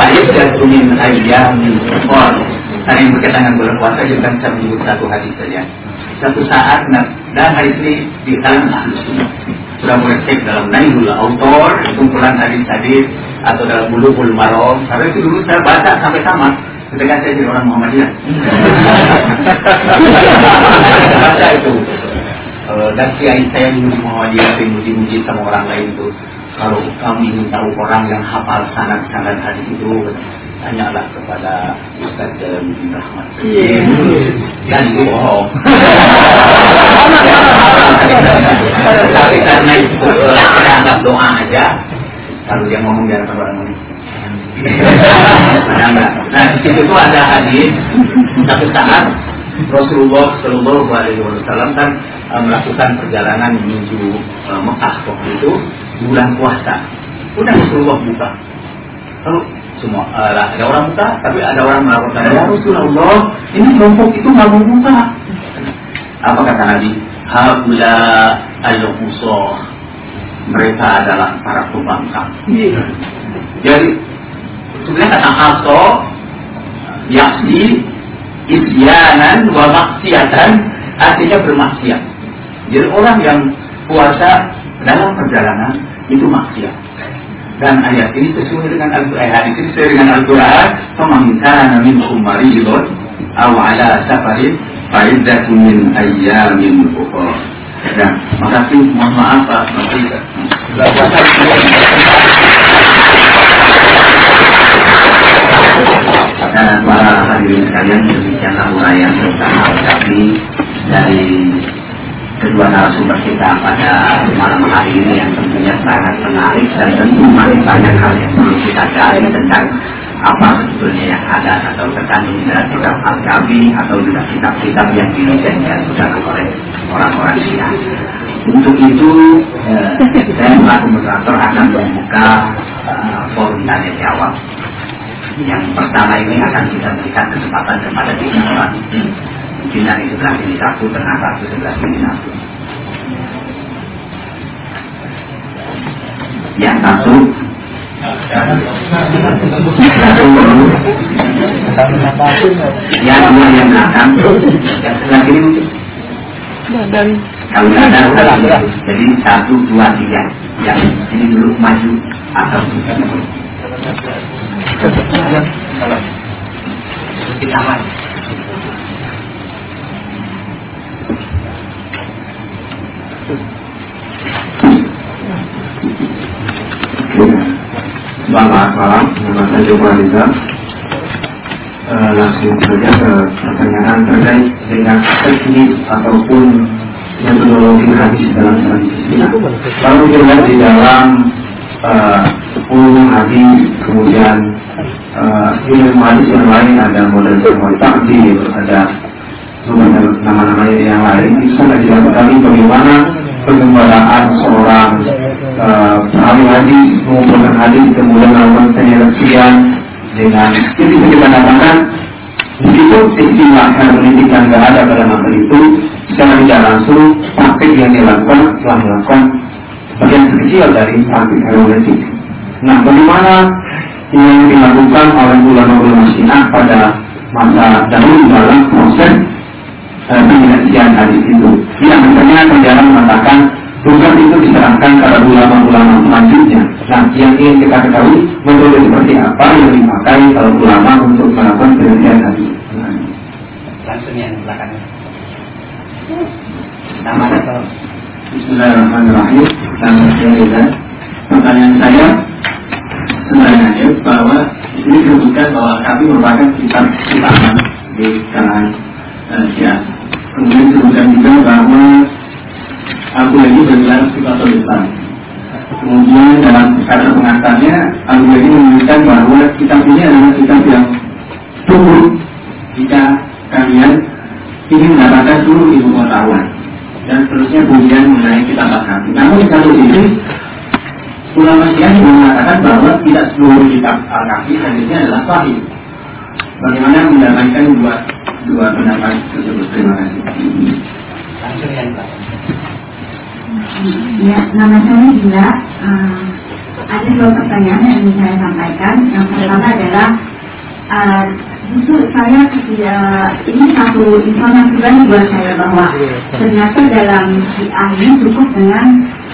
baik jatuh min ayyamin ukhra. Karena yang berkaitan dengan bulan puasa juga bisa menyebut satu hadis saja. Satu saat dan hadis ini di kalangan sudah mulai cek dalam Nailul Autor, kumpulan hadis-hadis atau dalam Bulughul Maram. Sampai itu dulu saya baca sampai tamat ketika saya jadi orang Muhammadiyah. *laughs* baca itu. Uh, dan kiai saya dulu di Muhammadiyah yang muji-muji sama orang lain itu. Kalau kamu ingin tahu orang yang hafal sanad-sanad hadis itu, tanyalah kepada Ustaz Jalaluddin Rahmat. Iya. Dan bohong. Tapi karena itu kita anggap doa aja. Kalau dia ngomong biar orang ngomong. Nah, di situ tuh ada hadis satu saat Rasulullah Shallallahu Alaihi Wasallam kan uh, melakukan perjalanan menuju uh, Mekah waktu itu bulan puasa. Udah Rasulullah buka. Lalu semua uh, ada orang buka, tapi ada orang melakukan ya Rasulullah ini kelompok itu nggak mau buka. Apa kata Nabi? Haula al mereka adalah para pembangkang. Iya. Jadi sebenarnya kata aso yaksi isyanan wa maksiatan artinya bermaksiat. Jadi orang yang puasa dalam perjalanan itu maksiat dan ayat ini sesuai dengan Al-Quran. Hadis ini sesuai dengan Al-Quran. Faman kana minkum maridun aw ala safarin fa min ayyamin ukhra. Ya, dan makasih mohon maaf Pak. Makasih. dan para hadirin sekalian demikianlah uraian tentang hal kami dari kedua narasumber kita pada malam hari ini yang tentunya sangat menarik dan tentu masih banyak hal yang perlu kita cari tentang apa sebetulnya yang ada atau terkandung dalam kitab Al-Kafi atau juga kitab-kitab yang dilisensikan sudah oleh orang-orang Syiah. Untuk itu, eh, saya selaku moderator akan membuka eh, forum tanya jawab. Yang pertama ini akan kita berikan kesempatan kepada tiga mungkin dari sebelah sini satu, tengah satu, sebelah sini satu. Yang satu yang dua yang belakang, yang sebelah kiri mungkin. Kalau ada udah jadi satu dua tiga. Yang ini dulu maju atau kita maju. Selamat malam, nama saya Joko Aliza. langsung saja ke pertanyaan terkait dengan teknis ataupun metodologi hadis dalam tradisi Kalau kita lihat di dalam uh, hadis, kemudian uh, ilmu hadis yang lain ada model semua takdir, ada nama-nama yang lain. Jelas sekali bagaimana pengembaraan seorang uh, hadis mengumpulkan hadis kemudian melakukan penyeleksian dengan itu bisa kita katakan Begitu istilah pendidikan tidak ada pada masa itu, secara tidak langsung praktik yang dilakukan telah melakukan bagian kecil dari praktik hermeneutik. Nah, bagaimana yang dilakukan oleh ulama-ulama Syiah pada masa dahulu dalam proses eh, penyelesaian hadis itu? Ya, misalnya penjara mengatakan tugas itu diserahkan kepada ulama-ulama selanjutnya. Nah, yang ingin kita ketahui metode seperti apa yang dipakai kalau ulama untuk melakukan penyelesaian hadis. Nah. Langsung yang belakangnya. Nama atau Bismillahirrahmanirrahim. Saya Reza. Pertanyaan saya sebenarnya bahwa ini disebutkan bahwa kami merupakan kitab utama di kalangan uh, Kemudian disebutkan juga bahwa aku ini bergelar sifatul Islam. Kemudian dalam kata pengatarnya, aku ini menyebutkan bahwa kitab ini adalah kitab yang tumbuh jika kalian ingin mendapatkan seluruh ilmu pengetahuan dan seterusnya kemudian mengenai kitab al Namun di satu sisi ulama Syiah mengatakan bahwa tidak seluruh kitab al-kafi hadisnya adalah sahih. Bagaimana mendapatkan dua dua pendapat tersebut? Terima kasih. Langsung yang Ya, nama saya Gila. Uh, ada dua pertanyaan yang ingin saya sampaikan. Yang pertama adalah uh, justru saya tidak ini satu informasi baru buat saya bahwa ternyata dalam Syiah ini cukup dengan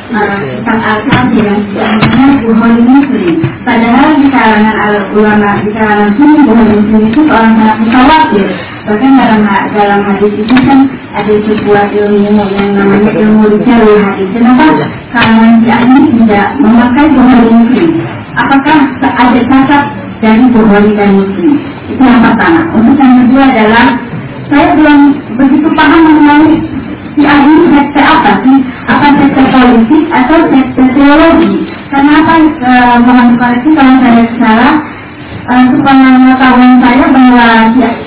kitab al-kafi yang namanya Bukhari Muslim. Padahal di kalangan ulama di kalangan sini Bukhari Muslim itu orang sangat mutawatir. Bahkan dalam dalam hadis itu kan ada sebuah ilmu yang namanya ilmu jalur hadis. Kenapa kalangan Syiah ini tidak memakai Bukhari Muslim? Apakah ada cacat dari Bukhari dan Muslim? Itu yang pertama. Untuk yang kedua adalah saya belum begitu paham mengenai si ahli sekte apa sih? Apa sekte politik atau sekte teologi? Kenapa e, mohon koreksi kalau saya salah? E, supaya pengetahuan saya bahwa si ini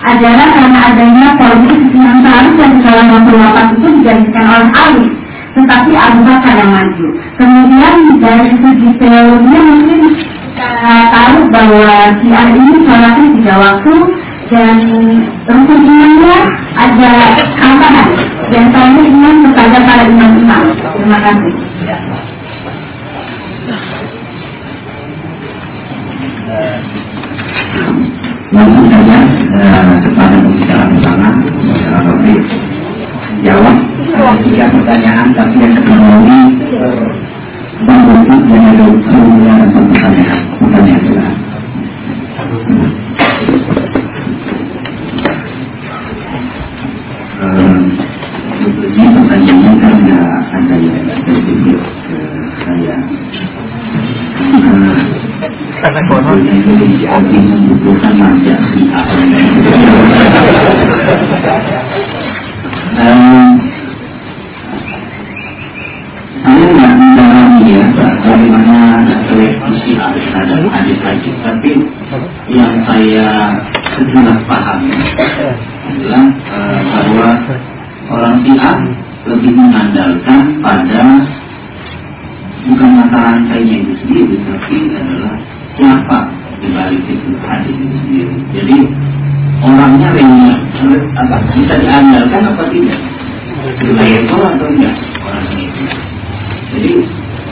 adalah karena adanya politik yang seharusnya di dalam 28 itu dijanjikan oleh Ali tetapi Abu Bakar yang maju. Kemudian dari segi teologi mungkin kita tahu bahwa Ali ini sholatnya tiga waktu dan rukun imannya ada tambahan di antaranya iman kepada para imam-imam. Terima kasih. Langsung saja kepada pembicara bersama jawab. Tiga pertanyaan tapi yang ini Bang Bukti dan ada pertanyaan. Pertanyaan pertanyaan sebetulnya pertanyaannya kan ada yang ke saya manja si saya nggak mendalami ya bagaimana televisi terhadap hadis-hadis tapi yang saya sejelas pahami adalah uh, bahwa orang Syiah lebih mengandalkan pada bukan mata rantainya itu sendiri, tapi adalah siapa di balik itu hadis itu sendiri. Jadi orangnya remnya apa bisa diandalkan apa tidak? itu atau enggak orangnya itu. Jadi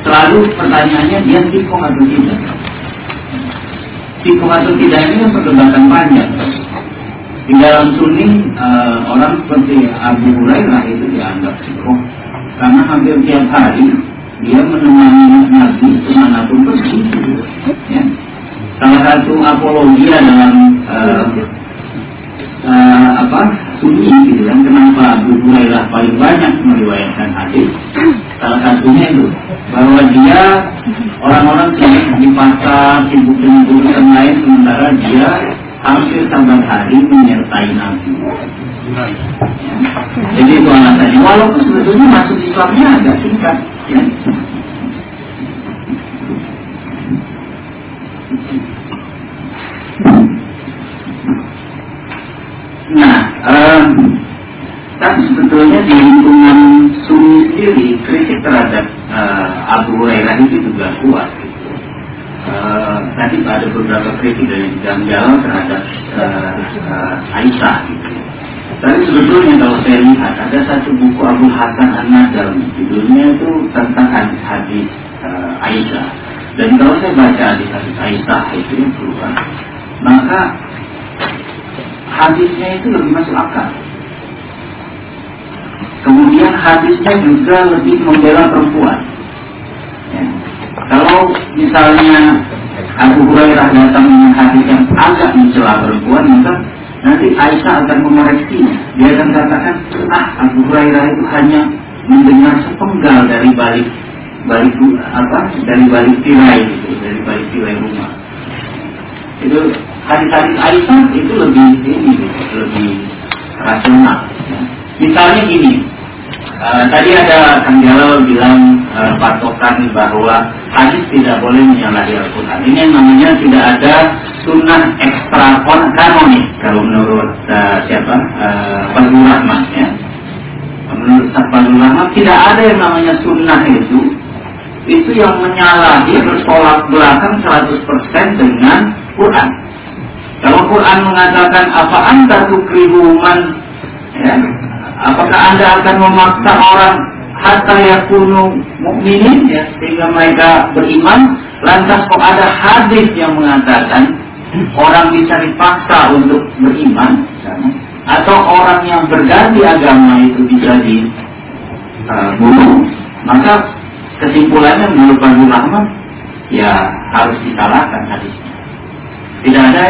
selalu pertanyaannya dia tikung atau tidak. Tikung atau tidak ini perdebatan panjang. Di dalam Sunni uh, orang seperti Abu Hurairah itu dianggap psikoh karena hampir tiap hari dia menemani Nabi ke mana pun pergi. Ya. Salah satu apologia dalam uh, uh, apa Sunni gitu kan kenapa Abu Hurairah paling banyak meriwayatkan hadis salah satunya itu bahwa dia orang-orang sibuk di pasar sibuk dengan urusan lain sementara dia hampir sampai hari menyertai Nabi. Jadi itu alasannya. Walaupun sebetulnya masuk Islamnya agak singkat. Ya. Nah, um, tapi sebetulnya di lingkungan Sunni sendiri kritik terhadap uh, Abu Hurairah itu juga kuat. Gitu. Uh, tadi ada beberapa kritik dari Janggal terhadap uh, uh, Aisyah. Gitu. Tapi sebetulnya kalau saya lihat ada satu buku Abu Hasan An-Nadal judulnya itu tentang hadis-hadis uh, Aisyah. Dan kalau saya baca hadis-hadis Aisyah itu yang keluar, maka hadisnya itu lebih masuk akal. Kemudian hadisnya juga lebih membela perempuan. Ya. Kalau misalnya Abu Hurairah datang dengan hadis yang agak mencela perempuan, maka nanti Aisyah akan mengoreksinya. Dia akan katakan, ah Abu Hurairah itu hanya mendengar sepenggal dari balik balik apa dari balik tirai itu dari balik tirai rumah itu hadis-hadis Aisyah itu lebih ini lebih rasional. Misalnya gini, uh, tadi ada Kang Jalal bilang uh, patokan bahwa hadis tidak boleh menyalahi Al-Quran. Ini yang namanya tidak ada sunnah ekstra kanonik kalau menurut uh, siapa? Uh, Fadlul Rahman ya. Menurut Fadlul Rahman tidak ada yang namanya sunnah itu. Itu yang menyalahi bertolak belakang 100% dengan Quran. Kalau Quran mengatakan apa anda tukrihuman, ya, apakah anda akan memaksa orang hatta yakunu mukminin? Ya. Sehingga mereka beriman? Lantas kok ada hadis yang mengatakan orang bisa dipaksa untuk beriman, atau orang yang berganti agama itu bisa dibunuh? Uh, maka kesimpulannya menurut Bani Rahman ya harus disalahkan hadisnya. Tidak ada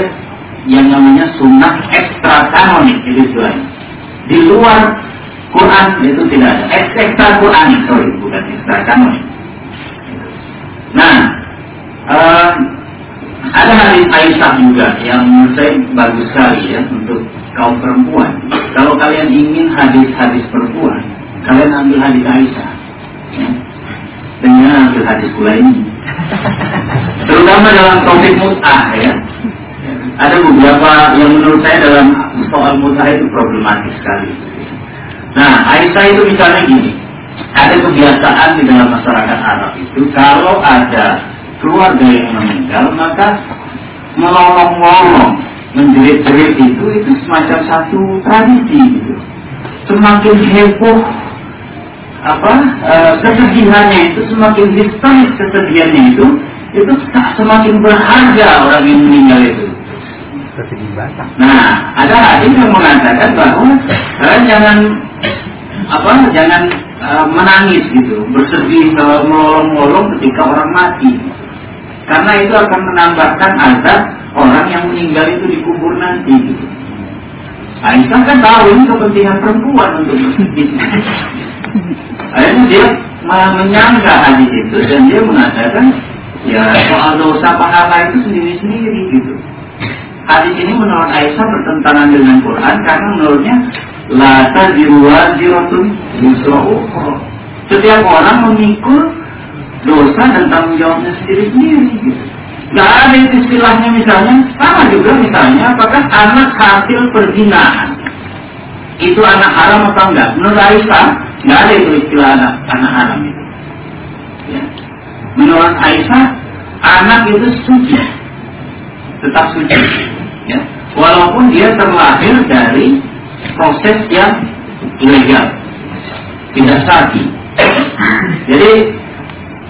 yang namanya sunnah ekstra kanonik itu istilahnya. Di luar Quran itu tidak ada. Ekstra Quran, sorry, bukan ekstra kanonik. Nah, uh, ada hadis Aisyah juga yang menurut saya bagus sekali ya untuk kaum perempuan. Kalau kalian ingin hadis-hadis perempuan, kalian ambil hadis Aisyah. Ya. Dengan ambil hadis lain. Terutama dalam topik mut'ah ya ada beberapa yang menurut saya dalam soal mutah itu problematis sekali. Nah, Aisyah itu misalnya gini, ada kebiasaan di dalam masyarakat Arab itu kalau ada keluarga yang meninggal maka melolong-lolong menjerit-jerit itu itu semacam satu tradisi gitu. Semakin heboh apa e, kesedihannya itu semakin histeris kesedihannya itu itu semakin berharga orang yang meninggal itu Nah, ada hadis yang mengatakan bahwa kalian jangan apa jangan uh, menangis gitu, bersedih kalau melolong-molong ketika orang mati. Karena itu akan menambahkan azab orang yang meninggal itu dikubur nanti gitu. Aisyah kan tahu ini kepentingan perempuan untuk bersedih. Akhirnya dia menyangka hadis itu dan dia mengatakan ya soal dosa pahala itu sendiri-sendiri gitu hadis ini menurut Aisyah bertentangan dengan Quran karena menurutnya la taziru waziratun Setiap orang memikul dosa dan tanggung jawabnya sendiri-sendiri gitu. Gak ada istilahnya misalnya sama juga misalnya apakah anak hasil perzinahan itu anak haram atau enggak? Menurut Aisyah nggak ada itu istilah anak anak haram itu. Ya. Menurut Aisyah anak itu suci, tetap suci ya, walaupun dia terlahir dari proses yang ilegal, tidak sadi. Jadi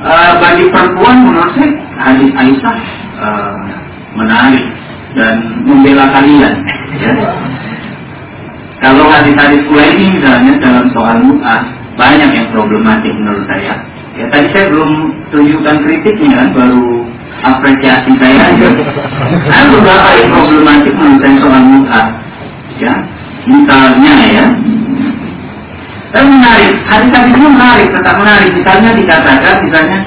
uh, bagi perempuan menurut saya hadis Aisyah uh, menarik dan membela kalian. Ya. Kalau hadis-hadis ini misalnya dalam soal mu'ah banyak yang problematik menurut saya. Ya tadi saya belum tunjukkan kritiknya kan baru apresiasi saya aja. Ada beberapa yang problematik menurut saya soal muka. Ya, misalnya ya. Dan menarik, hadis-hadis ini menarik, tetap menarik. Misalnya dikatakan, misalnya,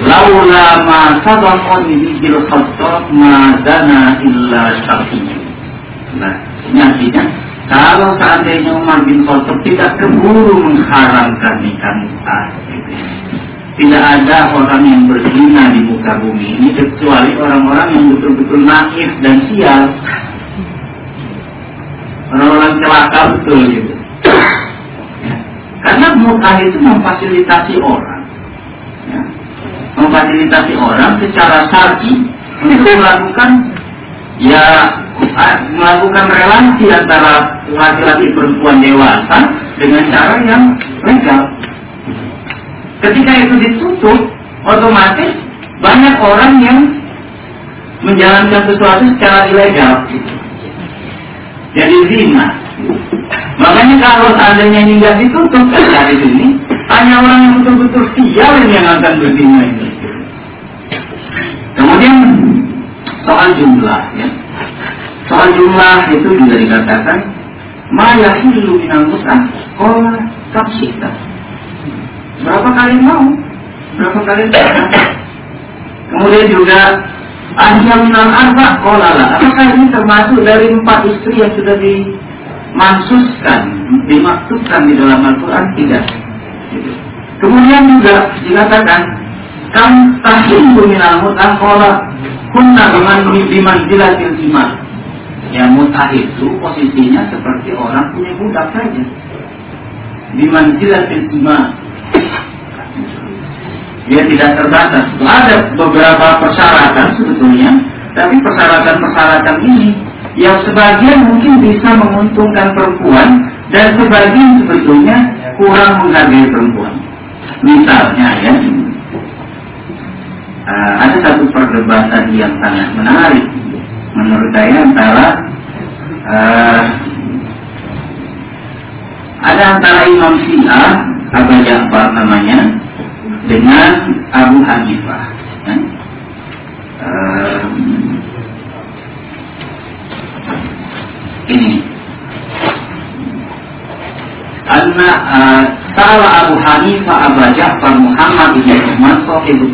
Laula ma sabaqon bil khattab ma dana illa syafi'i. Nah, ini artinya kalau seandainya Umar bin Khattab tidak keburu mengharamkan nikah mutah, gitu ya. tidak ada orang yang berzina di muka bumi ini kecuali orang-orang yang betul-betul naif dan sial. Orang-orang celaka betul gitu. Karena mutah itu memfasilitasi orang. Ya. Memfasilitasi orang secara syar'i untuk melakukan ya melakukan relasi antara laki-laki perempuan dewasa dengan cara yang legal. Ketika itu ditutup, otomatis banyak orang yang menjalankan sesuatu secara ilegal. Jadi zina. Makanya kalau seandainya ini nggak ditutup dari sini, hanya orang yang betul-betul sial yang akan berzina ini. Kemudian soal jumlah ya. Soal jumlah itu juga dikatakan ma yahilu minal mut'ah qala kapsita. Berapa kali mau? Berapa kali mau? Kemudian juga Ahya minal arba qala Apakah ini termasuk dari empat istri yang sudah dimansuskan, dimaksudkan di dalam Al-Quran? Tidak. Kemudian juga dikatakan kam tahillu minal mut'ah qala kunna biman biman jilatil jima. Ya mut'ah itu posisinya seperti orang punya budak saja. Biman jilatil jima. Dia tidak terbatas. Ada beberapa persyaratan sebetulnya, tapi persyaratan-persyaratan ini yang sebagian mungkin bisa menguntungkan perempuan dan sebagian sebetulnya kurang menghargai perempuan. Misalnya ya, uh, ada satu perdebatan yang sangat menarik menurut saya antara uh, ada antara Imam Syiah Abu Ja'far namanya dengan Abu Hanifah ya. uh, ini Anna uh, Abu Hanifah Abu Ja'far Muhammad bin Uthman Sahibut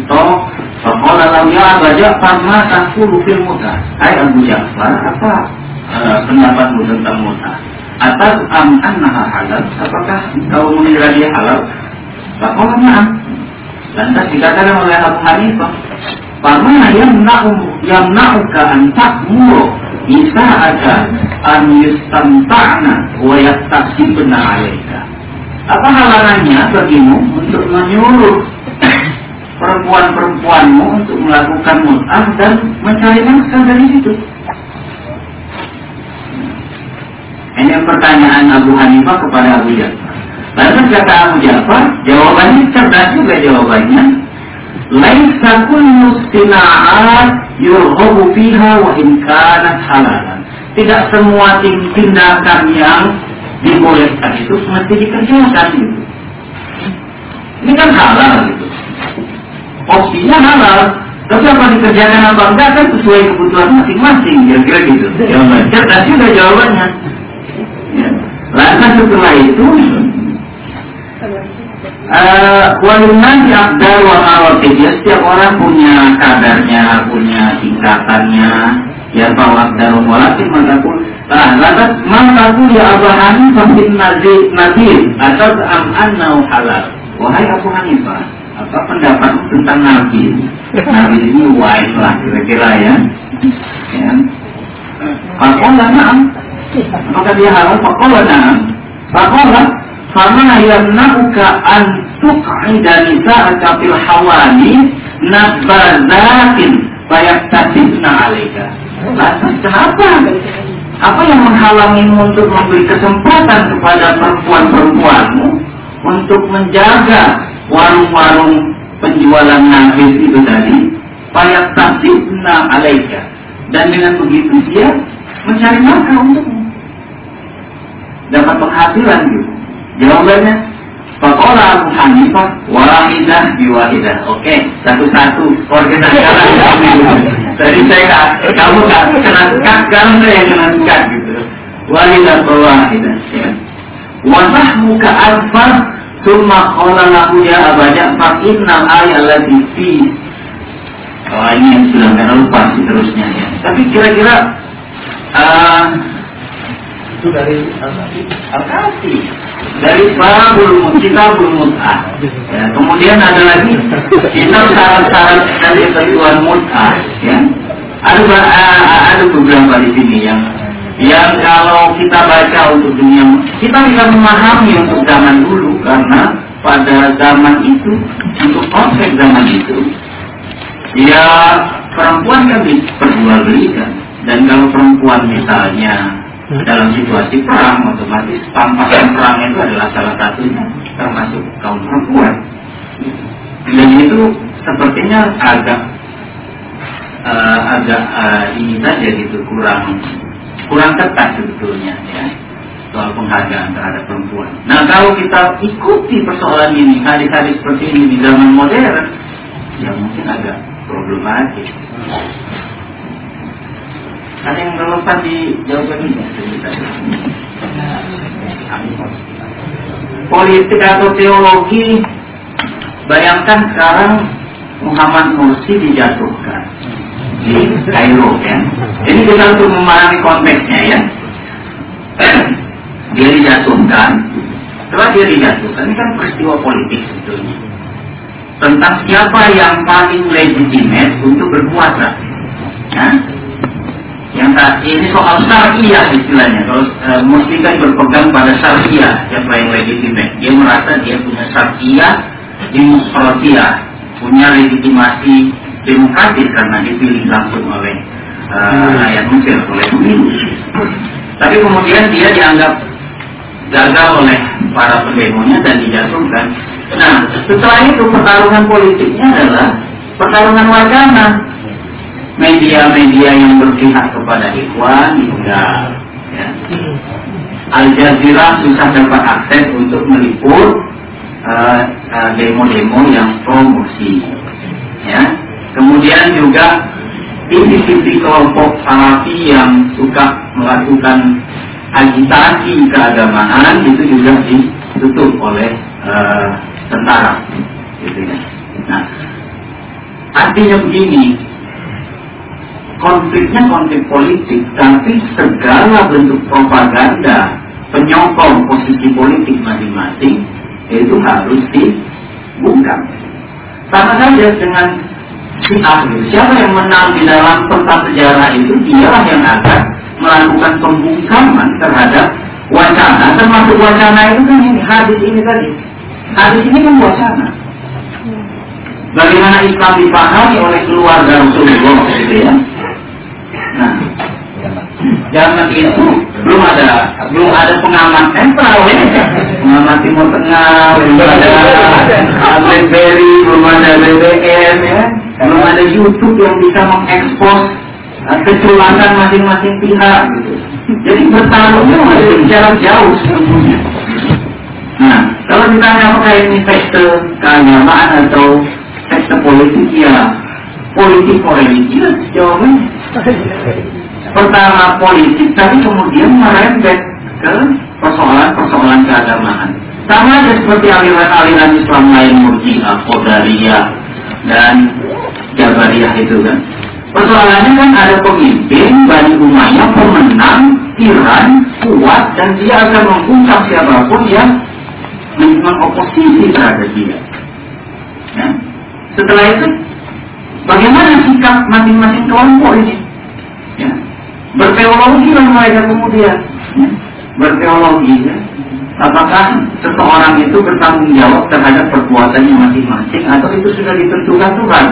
Faqala lahu ya Abu Ja'far ma taqulu fil muta. Hai Abu Ja'far, apa uh, pendapatmu tentang muta? Atas am annaha halal? Apakah kau mengira dia halal? Faqala na'am. Lantas dikatakan oleh Abu Hanifah, Fama yamna'u yamna'uka an ta'muru nisa'aka an yustamta'na wa yaktasibna 'alaika. Apa halangannya bagimu untuk menyuruh perempuan-perempuanmu untuk melakukan mut'ah dan mencari nafkah dari situ. Ini pertanyaan Abu Hanifah kepada Abu Ja'far. Lalu kata Abu Ja'far, jawabannya cerdas juga jawabannya. Laisa kullu sina'at yurghabu fiha wa in kanat halalan. Tidak semua tindakan yang dibolehkan itu mesti dikerjakan gitu. Ini kan halal gitu. Opsinya halal. Tapi apa dikerjakan apa enggak kan sesuai kebutuhan masing-masing kira-kira gitu. Jawaban cerdas juga jawabannya. Ya. lantas setelah itu Uh, Walunasi akdar wa ya Setiap orang punya kadarnya, punya tingkatannya Ya bahwa akdar wa maka pun Nah, lantas maka pun ya Abu Hanifah bin Nadir Atau am annau halal? Wahai Abu Hanifah apa pendapat tentang Nabi? Nabi ini wise lah kira-kira ya. Ya. Fakola na'am. Maka dia halal? Fakola na'am. Fakola Fama yamna'uka an tuq'ida nisa'aka fil hawani nabazatin alaika. Lantas kenapa? Apa? Yang menghalangimu untuk memberi kesempatan kepada perempuan-perempuanmu untuk menjaga warung-warung penjualan nafis itu tadi? Payak tasibna alaika. Dan dengan begitu dia mencari nafkah untukmu. Dapat penghasilan gitu. Jawabannya Fakola Abu Hanifah wahidah biwahidah. Oke, satu-satu organisasi Tadi saya kamu kena cut, sekarang saya kena cut gitu. Wahidah wahidah. Ya. muka alfa Summa qala lahu ya Aba Ja'far innal ayat lagi fi Oh ini yang sudah lupa sih terusnya ya. Tapi kira-kira uh, itu dari Al-Kafi dari babul kitabul mut'ah ya, kemudian ada lagi kita syarat-syarat dari ketentuan mut'ah ya. Ada ada beberapa di sini yang yang kalau kita baca untuk dunia kita bisa memahami untuk zaman dulu karena pada zaman itu untuk konsep zaman itu ya perempuan kan diperjualbelikan. Dan kalau perempuan misalnya dalam situasi perang otomatis pampasan perang itu adalah salah satunya termasuk kaum perempuan dan itu sepertinya agak uh, agak uh, ini saja gitu kurang kurang ketat sebetulnya ya soal penghargaan terhadap perempuan. Nah kalau kita ikuti persoalan ini hari-hari seperti ini di zaman modern, ya mungkin agak problematis. Ada yang relevan di jawaban ini? Politik atau teologi Bayangkan sekarang Muhammad Mursi dijatuhkan di Kairo ya. Ini kita untuk memahami konteksnya ya. *clears throat* Dia dijatuhkan. Setelah dia dijatuhkan, ini kan peristiwa politik sebetulnya. Tentang siapa yang paling legitimate untuk berkuasa. Ya? Yang tadi ini soal syariah istilahnya. Kalau e, Muslim kan berpegang pada syariah yang legitimate. Dia merasa dia punya syariah demokrasia, punya legitimasi demokratis karena dipilih langsung oleh uh, rakyat Mesir oleh pemilu. Tapi kemudian dia dianggap gagal oleh para pendemonya dan dijatuhkan. Nah, setelah itu pertarungan politiknya adalah pertarungan wacana. Media-media yang berpihak kepada Ikhwan hingga ya. Al Jazeera susah dapat akses untuk meliput eh, eh, demo-demo uh, yang promosi. Ya. Kemudian juga titik-titik kelompok salafi yang suka melakukan agitasi keagamaan itu juga ditutup oleh uh, tentara gitu ya. Nah, artinya begini, konfliknya konflik politik, tapi segala bentuk propaganda penyokong posisi politik masing-masing itu harus dibungkam. Sama saja dengan si akhir. Siapa yang menang di dalam peta sejarah itu, dialah yang akan melakukan pembungkaman terhadap wacana, termasuk wacana itu kan ini hadis ini tadi. Hadis ini kan wacana. Bagaimana Islam dipahami oleh keluarga Rasulullah, gitu ya? Nah, zaman itu belum ada belum ada pengamat sentral ya pengamat timur tengah belum ada. BlackBerry belum ada BBM ya. Belum ada YouTube yang bisa mengekspos uh, kecurangan masing-masing pihak gitu. Jadi bertarungnya masih jarak jauh sebetulnya. Nah kalau ditanya apakah ini sekte keagamaan atau sekte politik ya politik religius jawabannya pertama politik tapi kemudian merembet ke persoalan-persoalan keagamaan. Sama aja seperti aliran-aliran Islam lain Murji'ah, Qadariyah dan Jabariyah itu kan. Persoalannya kan ada pemimpin Bani Umayyah pemenang Iran kuat dan dia akan membungkam siapa pun yang mengoposisi terhadap dia. Ya. setelah itu bagaimana sikap masing-masing kelompok ini ya berteologi lah mereka kemudian. Berteologi ya. apakah seseorang itu bertanggung jawab terhadap perbuatannya masing-masing? Atau itu sudah ditentukan Tuhan?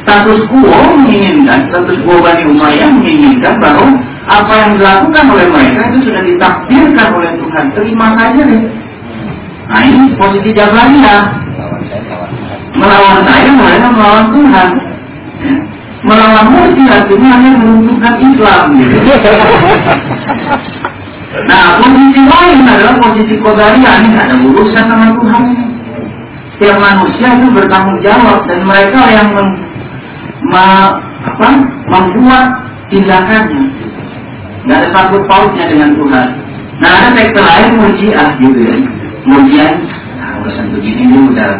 Status quo menginginkan status quo Bani Umayyah menginginkan bahwa apa yang dilakukan oleh mereka itu sudah ditakdirkan oleh Tuhan. Terima saja deh. Nah ini posisi Jabariyah melawan saya mereka melawan Tuhan. Ya melawan murti artinya hanya menunjukkan Islam. Nah, posisi lain adalah posisi kodaria ini ada urusan sama Tuhan. Setiap manusia itu bertanggung jawab dan mereka yang mem, ma, apa, membuat tindakannya. Tidak ada sangkut pautnya dengan Tuhan. Nah, ada sektor lain murjiah gitu ya. Murjiah, nah, urusan begini ini udah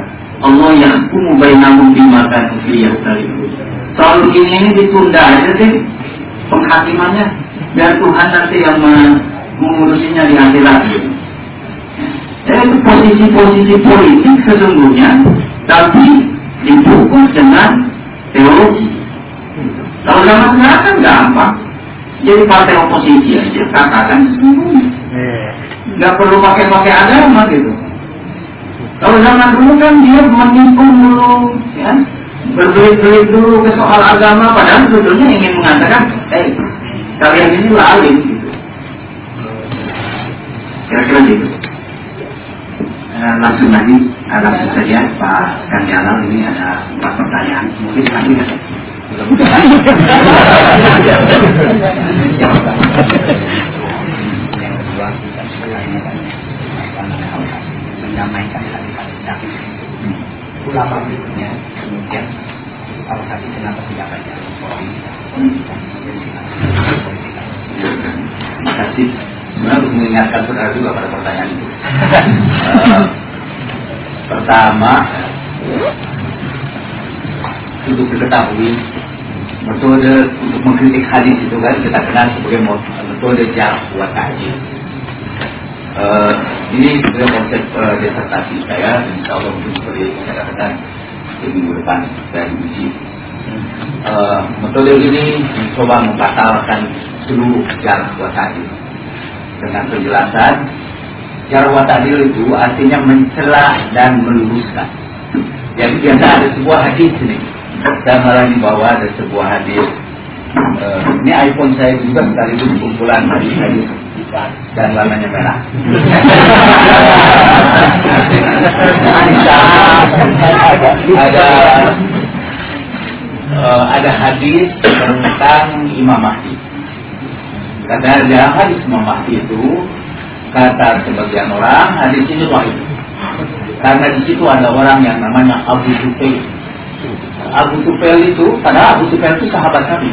Allah yang hukum bainamu bimakan fi yahtalifu soal ini ditunda aja sih penghakimannya biar Tuhan nanti yang mengurusinya di akhirat. Ya, itu posisi-posisi politik sesungguhnya, tapi dibungkus dengan teologi. Kalau zaman sekarang kan gampang. Jadi partai oposisi aja katakan sesungguhnya. Nggak perlu pakai-pakai agama gitu. Kalau zaman dulu kan dia menikung dulu, ya, berbelit-belit dulu ke soal agama, padahal sebetulnya ingin mengatakan, eh, kalian ini lalim gitu. Kira-kira gitu. Eh, langsung lagi, eh, langsung saja Pak Kandianal ini ada empat pertanyaan. Mungkin nggak? Mudah-mudahan. yang kedua kita sebenarnya kan ulama berikutnya kemudian kalau hadis kenapa tidak baca Terima kasih. Sebenarnya untuk mengingatkan saudara juga pada pertanyaan itu. Eh, pertama, untuk diketahui metode untuk mengkritik hadis itu kan kita kenal sebagai metode jarh wa. Uh, ini sebenarnya konsep uh, disertasi saya, insya Allah mungkin seperti saya katakan di minggu depan saya diuji. Uh, metode ini mencoba membatalkan seluruh jarh wa ta'jil dengan penjelasan jarh wa ta'jil itu artinya mencela dan meluruskan. Jadi biasa ada sebuah hadis ini saya malah di bawah ada sebuah hadis uh, ini iPhone saya juga sekaligus kumpulan hadis-hadis dan warnanya merah. Ada uh, ada hadis tentang Imam Mahdi. Kata dalam hadis Imam Mahdi itu kata sebagian orang hadis ini wahid. Karena di situ ada orang yang namanya Abu Sufyan. Abu Sufyan itu, padahal Abu Sufyan itu sahabat Nabi.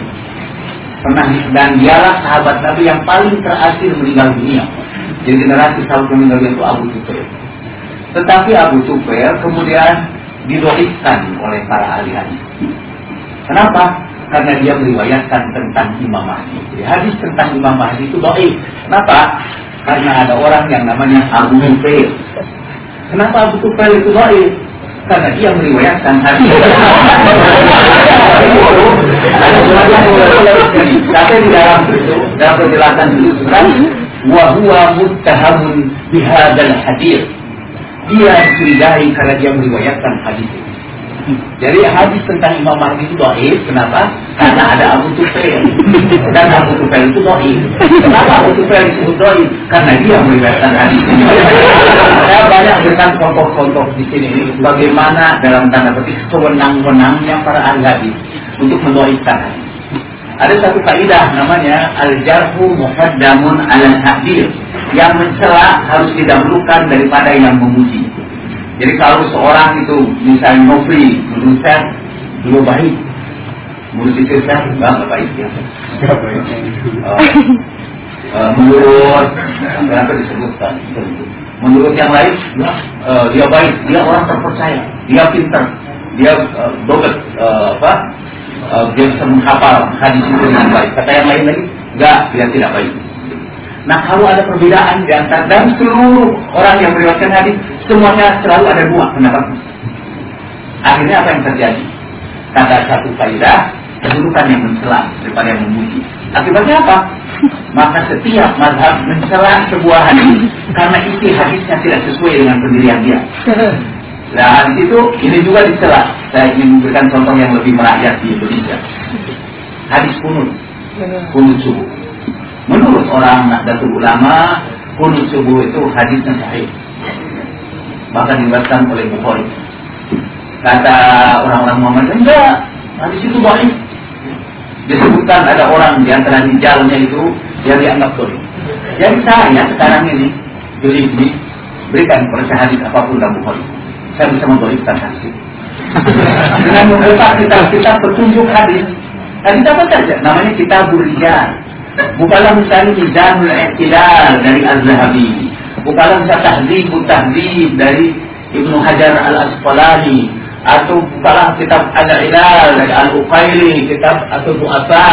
Pernah dan dialah sahabat Nabi yang paling terakhir meninggal dunia. Jadi generasi sahabat meninggal dunia itu Abu Sufyan. Tetapi Abu Sufyan kemudian didoiskan oleh para ahli hadis. Kenapa? Karena dia meriwayatkan tentang Imam Mahdi. Jadi, hadis tentang Imam Mahdi itu doif. Kenapa? Karena ada orang yang namanya Abu Sufyan. Kenapa Abu Sufyan itu doif? Karena dia meriwayatkan hadis. *laughs* Tapi di dalam itu, dalam penjelasan itu kan, wahwa muttahamun bihadal hadir. Dia dicurigai karena dia meriwayatkan hadis itu. Jadi hadis tentang Imam Mahdi itu doib, kenapa? Karena ada Abu Tufail. Dan Abu Tufail itu doib. Kenapa Abu Tufail disebut doib? Karena dia meriwayatkan hadis. Saya banyak berikan contoh-contoh di sini bagaimana dalam tanda petik sewenang-wenangnya para ahli hadis untuk mendoibkan hadis. Ada satu kaidah namanya al-jarhu muhaddamun ala takdir yang mencela harus didahulukan daripada yang memuji. Jadi kalau seorang itu misalnya Nofri menurut saya dulu baik, menurut istri saya enggak baik ya. Uh, uh, menurut kenapa disebutkan? Menurut yang lain, ya, uh, dia baik, dia orang terpercaya, dia pintar, dia uh, doget, uh, apa? Uh, dia bisa menghafal hadis itu dengan baik. Kata yang lain lagi, enggak, dia tidak baik. Nah kalau ada perbedaan di antara dan seluruh orang yang meriwayatkan hadis semuanya selalu ada dua pendapat. Akhirnya apa yang terjadi? Kata satu faidah kedudukan yang mencela daripada yang memuji. Akibatnya apa? Maka setiap mazhab mencela sebuah hadis karena isi hadisnya tidak sesuai dengan pendirian dia. Nah, di situ ini juga dicela. Saya ingin memberikan contoh yang lebih merakyat di Indonesia. Hadis kunut, kunut subuh. Menurut orang Nahdlatul Ulama, kunut subuh itu hadisnya sahih. Bahkan diriwayatkan oleh Bukhari. Kata orang-orang Muhammad, enggak, hadis itu baik. Disebutkan ada orang di antara rijalnya itu yang dianggap dolim. Jadi saya sekarang ini, beli ini, berikan kepada hadis apa pun dalam Bukhari. Saya bisa mendolipkan hadis. *laughs* Dengan membuka kitab-kitab petunjuk hadis, hadis apa saja? Namanya kitab Rijal. Bukalah misalnya Mizanul Iqtidal dari Az-Zahabi. Bukalah misalnya Tahzibut Tahzib dari Ibnu Hajar Al-Asqalani atau bukalah kitab Al-Ilal dari Al-Uqaili, kitab atau Du'afa